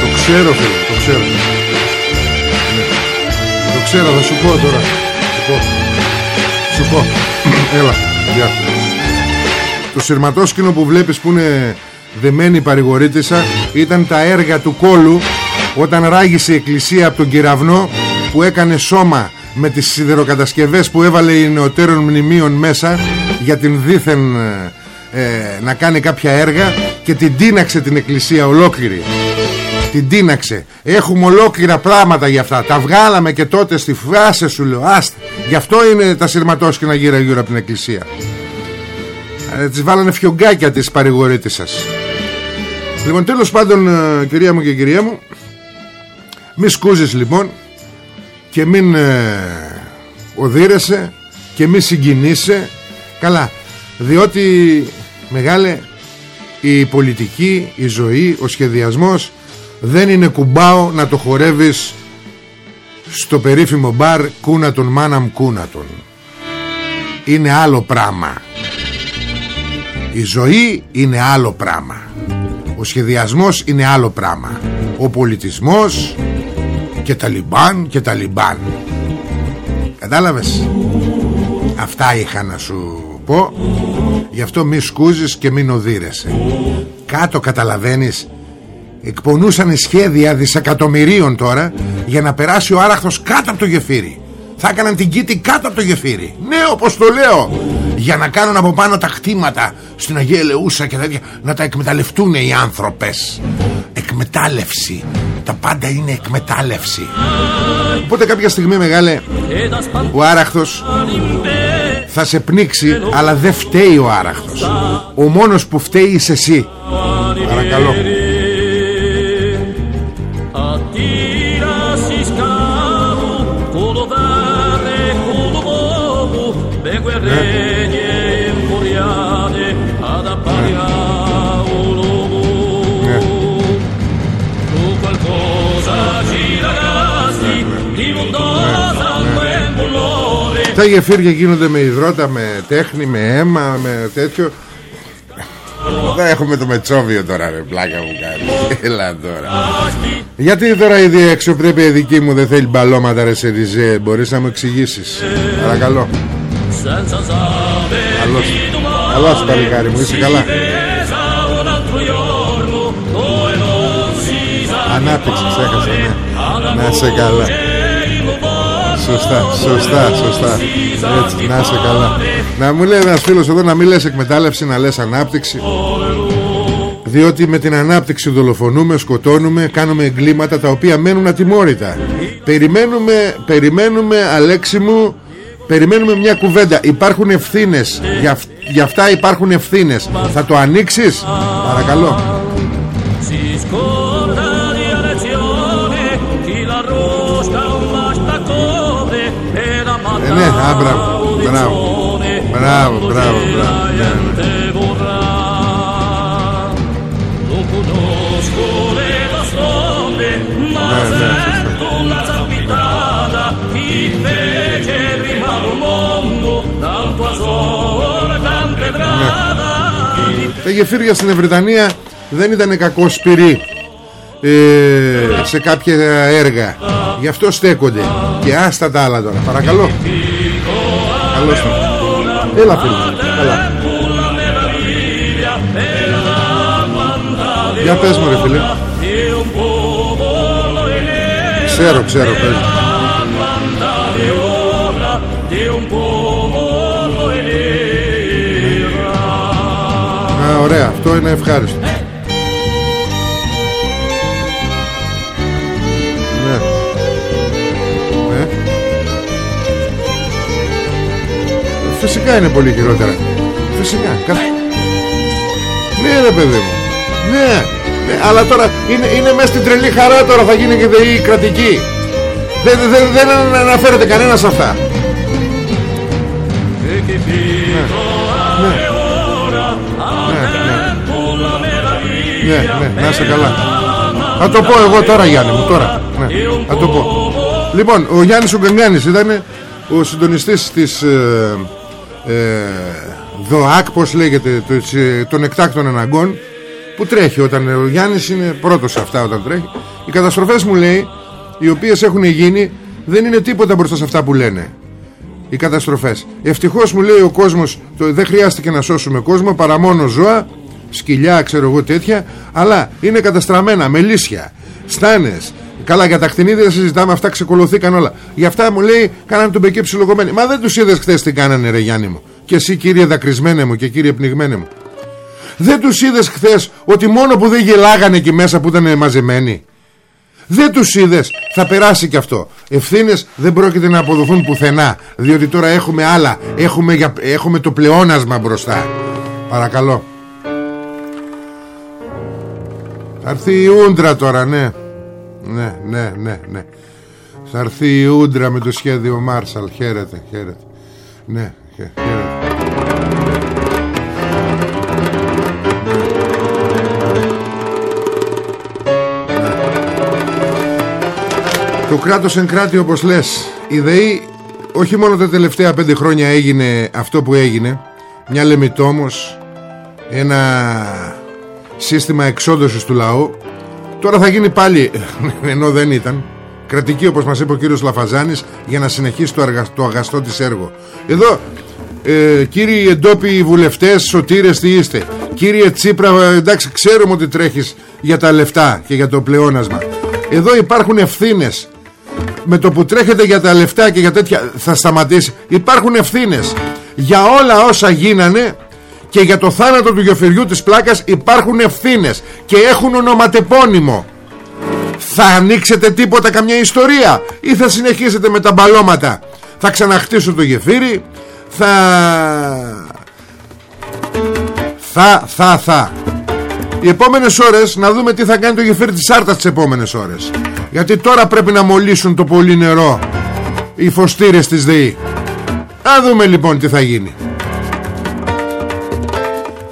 Το ξέρω φίλο Το ξέρω. Ναι. Το ξέρω θα σου πω τώρα. Σου πω. Σου πω. Έλα Γεια. Το σειρματόσκηνο που βλέπεις που είναι δεμένη παρηγορήτησα ήταν τα έργα του κόλου όταν ράγισε η εκκλησία από τον κεραυνό που έκανε σώμα με τις σιδεροκατασκευές που έβαλε οι νεωτέρων μνημείων μέσα για την δίθεν ε, ε, να κάνει κάποια έργα και την τίναξε την εκκλησία ολόκληρη. Την τίναξε. Έχουμε ολόκληρα πράγματα για αυτά. Τα βγάλαμε και τότε στη φράση σου λέω άστα γι' αυτό είναι τα σειρματόσκηνα γύρω γύρω από την εκκλησία. Ε, τις βάλανε φιωγκάκια της παρηγορήτης σας. Λοιπόν τέλος πάντων ε, κυρία μου και κυρία μου μη σκούζεις λοιπόν και μην ε, οδύρεσαι και μην συγκινείσαι. Καλά διότι μεγάλε η πολιτική, η ζωή, ο σχεδιασμός δεν είναι κουμπάω να το χορεύεις στο περίφημο μπαρ κούνατον μάναμ κούνατον είναι άλλο πράγμα η ζωή είναι άλλο πράγμα ο σχεδιασμός είναι άλλο πράγμα ο πολιτισμός και τα λιμπάν και τα λιμπάν. Κατάλαβες; Αυτά είχα να σου πω. Γι' αυτό μη σκούζεις και μην οδύρεσαι Κάτω καταλαβαίνεις Εκπονούσαν σχέδια δισεκατομμυρίων τώρα Για να περάσει ο άραχθος κάτω από το γεφύρι. Θα έκαναν την κήτη κάτω από το γεφύρι. Ναι όπως το λέω για να κάνουν από πάνω τα κτήματα στην Αγία Ελεούσα και τέτοια να τα εκμεταλλευτούν οι άνθρωπες. Εκμετάλλευση. Τα πάντα είναι εκμετάλλευση. Οπότε κάποια στιγμή μεγάλε ο άραχθος θα σε πνίξει αλλά δεν φταίει ο άραχθος. Ο μόνος που φταίει είσαι εσύ. Παρακαλώ Τα γεφύρια γίνονται με υδρότα, με τέχνη, με αίμα, με τέτοιο. Δεν έχουμε το μετσόβιο τώρα ρε πλάκα μου κάνει. Έλα τώρα. Γιατί τώρα η διεξοπρέπεια δική μου δεν θέλει μπαλώματα ρε σε ριζέ; Μπορείς να μου εξηγήσεις; Παρακαλώ. Καλώς. Καλώς παλικάρι μου είσαι καλά. Ανάπτυξη ξέχασα ναι. Να είσαι καλά Σωστά, σωστά, σωστά Έτσι, να είσαι καλά Να μου λέει ένας φίλος εδώ να μην λες εκμετάλλευση Να λες ανάπτυξη διότι με την ανάπτυξη δολοφονούμε, σκοτώνουμε, κάνουμε εγκλήματα τα οποία μένουν ατιμόρυτα. Περιμένουμε, περιμένουμε Αλέξη μου, περιμένουμε μια κουβέντα. Υπάρχουν ευθύνες, για, για αυτά υπάρχουν ευθύνες. Θα το ανοίξεις, παρακαλώ. Ναι, α, μπράβο, μπράβο, μπράβο, μπράβο, μπράβο, ναι, ναι. Τα γεφύρια στην Βρετανία δεν ήταν κακό σπυρί ε, σε κάποια έργα. Γι' αυτό στέκονται. Και άστα τα άλλα τώρα. Παρακαλώ. Καλώς Έλα φίλε Έλα Για πες μου ρε φίλε. Ξέρω ξέρω πες. Ωραία, αυτό είναι ευχάριστο Φυσικά είναι πολύ χειρότερα. Φυσικά Ναι ρε παιδί μου. Ναι, ναι αλλά τώρα είναι, είναι μέσα στην τρελή χαρά τώρα θα γίνει και η κρατική. Δεν, δεν, δεν αναφέρεται κανένα σε αυτά. Ναι. Ναι. Ναι, ναι, να είσαι καλά. Θα το πω εγώ τώρα Γιάννη μου τώρα. Ναι, Θα το πω. Λοιπόν, ο Γιάννης ο Γκαγκάνης ήταν ο συντονιστής της ε, ε, ΔΟΑΚ Πώς λέγεται ε, Των εκτάκτων αναγκών Που τρέχει όταν ο Γιάννης είναι πρώτος σε αυτά όταν τρέχει. Οι καταστροφές μου λέει Οι οποίες έχουν γίνει Δεν είναι τίποτα μπροστά σε αυτά που λένε οι καταστροφές. Ευτυχώς μου λέει ο κόσμος το, Δεν χρειάστηκε να σώσουμε κόσμο παρά μόνο ζώα σκυλιά ξέρω εγώ τέτοια αλλά είναι καταστραμμένα με λύσια στάνες Καλά για τα κτηνίδια δεν συζητάμε αυτά ξεκολουθήκαν όλα. Γι' αυτά μου λέει κάνανε τον πεκέ ψιλοκομμένοι Μα δεν τους είδες χθες τι κάνανε ρε Γιάννη μου. Και εσύ κύριε δακρυσμένε μου και κύριε πνιγμένε μου. Δεν τους είδες χθες ότι μόνο που δεν γελάγανε εκεί μέσα που ήταν μαζεμένοι. Δεν τους είδες. Θα περάσει και αυτό. Ευθύνες δεν πρόκειται να αποδοθούν πουθενά Διότι τώρα έχουμε άλλα. Έχουμε, έχουμε το πλεόνασμα μπροστά. Παρακαλώ. Θα έρθει η Ούντρα τώρα ναι Ναι ναι ναι ναι. Θα έρθει η Ούντρα με το σχέδιο Μάρσαλ Χαίρετε χαίρετε. Ναι χαίρετε. Το κράτος εν κράτη όπως λες Η ΔΕΗ όχι μόνο τα τελευταία πέντε χρόνια έγινε αυτό που έγινε Μια λεμιτόμος Ένα σύστημα εξόδωσης του λαού τώρα θα γίνει πάλι ενώ δεν ήταν κρατική όπως μας είπε ο κύριος Λαφαζάνης για να συνεχίσει το, το αγαστό της έργο. Εδώ ε, κύριοι εντόπιοι βουλευτές σωτήρες τι είστε. Κύριε Τσίπρα εντάξει ξέρουμε ότι τρέχεις για τα λεφτά και για το πλεόνασμα. Εδώ υπάρχουν ευθύνες. Με το που τρέχετε για τα λεφτά και για τέτοια θα σταματήσει. Υπάρχουν ευθύνες. Για όλα όσα γίνανε και για το θάνατο του γεωφυριού της πλάκας υπάρχουν ευθύνες και έχουν ονοματεπώνυμο. Θα ανοίξετε τίποτα καμιά ιστορία ή θα συνεχίσετε με τα μπαλώματα; Θα ξαναχτίσω το γεφύρι θα θα θα θα. Οι επόμενες ώρες να δούμε τι θα κάνει το γεφύρι της Άρτας τις επόμενες ώρες. Γιατί τώρα πρέπει να μολύσουν το πολύ νερό οι φωστήρες της ΔΕΗ. Να δούμε λοιπόν τι θα γίνει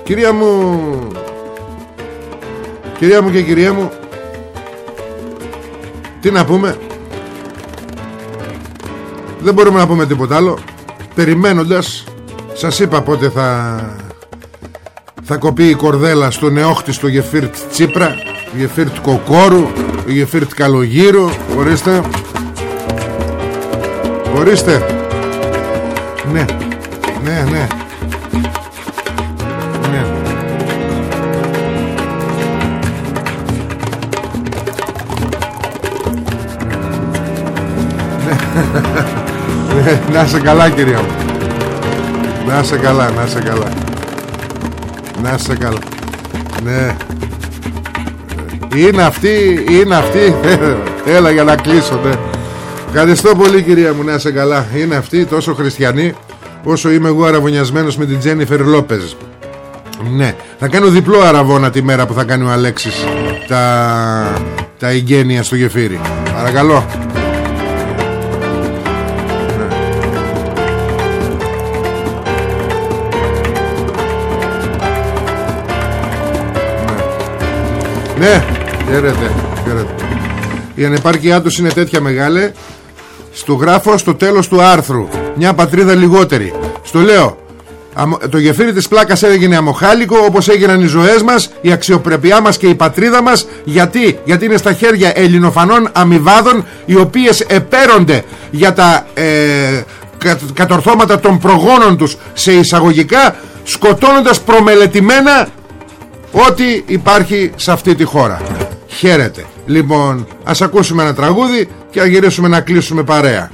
Κυρία μου. Κυρία μου και κυρία μου. Τι να πούμε. Δεν μπορούμε να πούμε τίποτα άλλο. Περιμένοντας Σας είπα πότε θα Θα κοπεί η κορδέλα στο νεόχτιστο γεφύρτ Τσίπρα Γεφύρτ Κοκόρου Γεφύρτ Καλογύρου. Ορίστε. Ορίστε. Ναι. Ναι ναι να σε καλά κυρία μου. Να σε καλά, να σε καλά. Να σε καλά. Ναι. Είναι αυτή, είναι αυτή. Έλα για να κλείσω ναι. Ευχαριστώ πολύ κυρία μου να σε καλά. Είναι αυτή τόσο χριστιανή Όσο είμαι εγώ αραβωνιασμένος με την Τζένιφερ Λόπεζ. Ναι. Θα κάνω διπλό αραβόνα τη μέρα που θα κάνει ο Αλέξης Τα, τα εγγένεια στο γεφύρι. Παρακαλώ Ναι, χαίρετε, χαίρετε. Η ανεπάρκειά τους είναι τέτοια μεγάλη Στο γράφω στο τέλος του άρθρου. Μια πατρίδα λιγότερη. Στο λέω το γεφύρι της πλάκας έγινε αμοχάλικο όπως έγιναν οι ζωές μας, η αξιοπρεπιά μας και η πατρίδα μας. Γιατί, γιατί είναι στα χέρια ελληνοφανών αμοιβάδων οι οποίες επέρονται για τα ε, κατορθώματα των προγόνων τους σε εισαγωγικά σκοτώνοντας προμελετημένα Ό,τι υπάρχει σε αυτή τη χώρα. Χαίρετε. Λοιπόν ας ακούσουμε ένα τραγούδι Και να γυρίσουμε να κλείσουμε παρέα.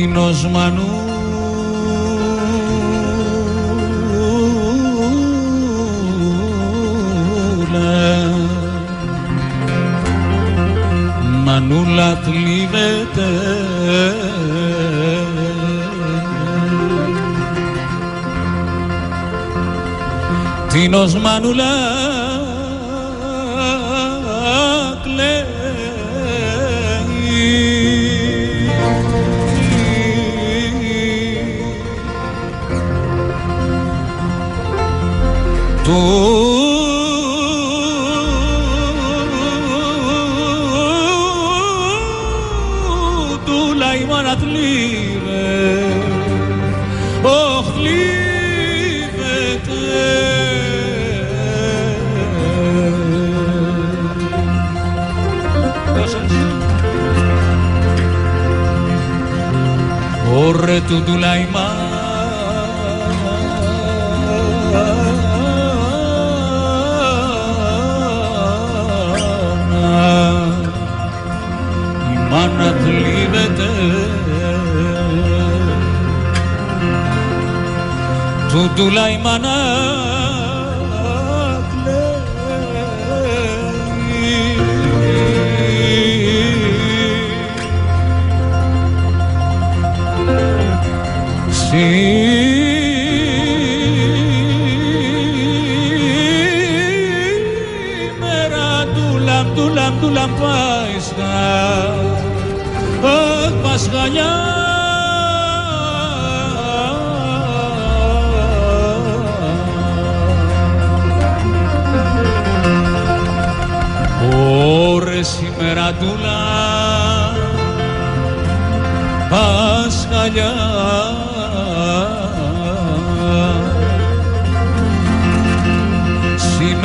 Τίνος Μανού. Μανούλα θλίβεται Τίνος Μανουλά κλαίει του του λαϊμάνα θλίβε Ωρε του του λαϊμά η μάνα θλίβεται του του λαϊμάνα Σήμερα ντουλαμ, ντουλαμ, ντουλαμ πάισκα Αχ, Πασχαλιά Ωρε σήμερα ντουλαμ Πασχαλιά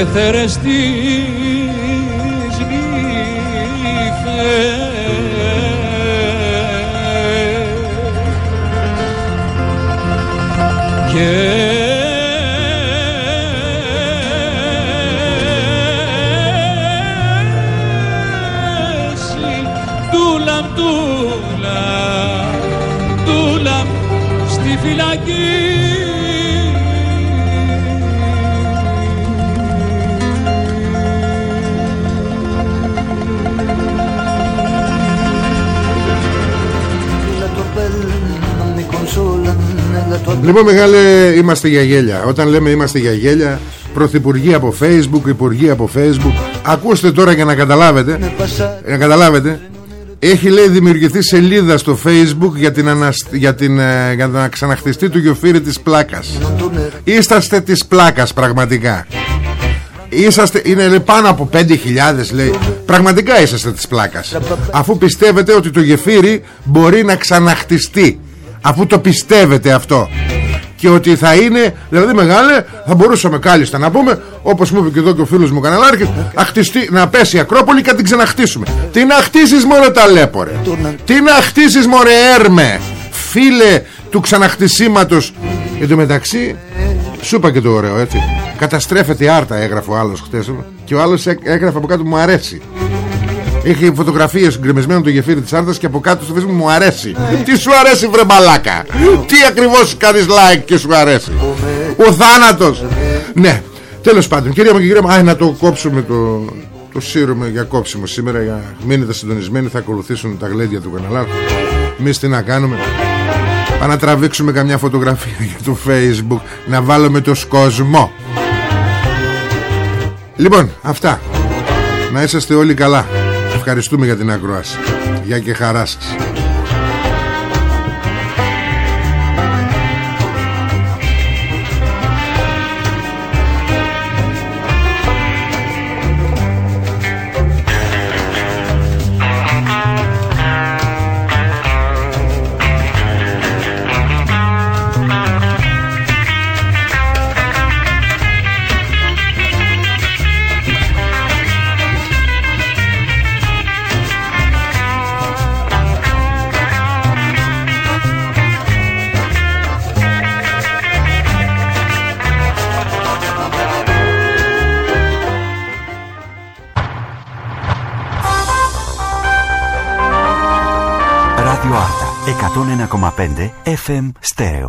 κι οι πεθερές της νύφες και εσύ ντούλαμ ντούλαμ ντούλαμ στη φυλακή Λοιπόν μεγάλε είμαστε για γέλια. Όταν λέμε είμαστε για γέλια Πρωθυπουργοί από facebook, υπουργοί από facebook Ακούστε τώρα για να καταλάβετε Να καταλάβετε. Έχει λέει δημιουργηθεί σελίδα στο facebook Για την, ανασ... για την, ε, για να ξαναχτιστεί του γιοφύρι της πλάκας. Είσαστε της πλάκας πραγματικά. Είσαστε, είναι λέει, πάνω από 5.000 λέει. Πραγματικά είσαστε της πλάκας. Αφού πιστεύετε ότι το γεφύρι μπορεί να ξαναχτιστεί Αφού το πιστεύετε αυτό. Και ότι θα είναι Δηλαδή μεγάλε θα μπορούσαμε κάλλιστα να πούμε Όπως μου είπε και εδώ και ο φίλος μου Καναλάρχης αχτιστεί, Να πέσει η Ακρόπολη και να την ξαναχτίσουμε Τι να χτίσεις μωρέ ταλέπορε Τι να χτίσεις μωρέ έρμε Φίλε του ξαναχτισήματος Εν τω μεταξύ Σου είπα και το ωραίο έτσι. Καταστρέφεται η άρτα έγραφε ο άλλος χτες. Και ο άλλος έγραφε από κάτω μου αρέσει έχει φωτογραφίες γκρεμισμένων το γεφύρι της Άρτας και από κάτω στο facebook μου αρέσει. Τι σου αρέσει βρε μαλάκα. Τι ακριβώς κάνεις like και σου αρέσει; Ο θάνατος. Ναι. Τέλος πάντων κυρία μου και κυρία μου. Α, να το κόψουμε το, το σύρωμα για κόψιμο σήμερα. Για... Μείνετε συντονισμένοι θα ακολουθήσουν τα γλέντια του καναλάρχου. Εμείς τι να κάνουμε; Πάμε να τραβήξουμε καμιά φωτογραφία για το facebook Να βάλουμε το σκοσμό Λοιπόν αυτά Να είσαστε όλοι καλά Ευχαριστούμε για την ακρόαση. Γεια και χαρά σας FM Στέρεο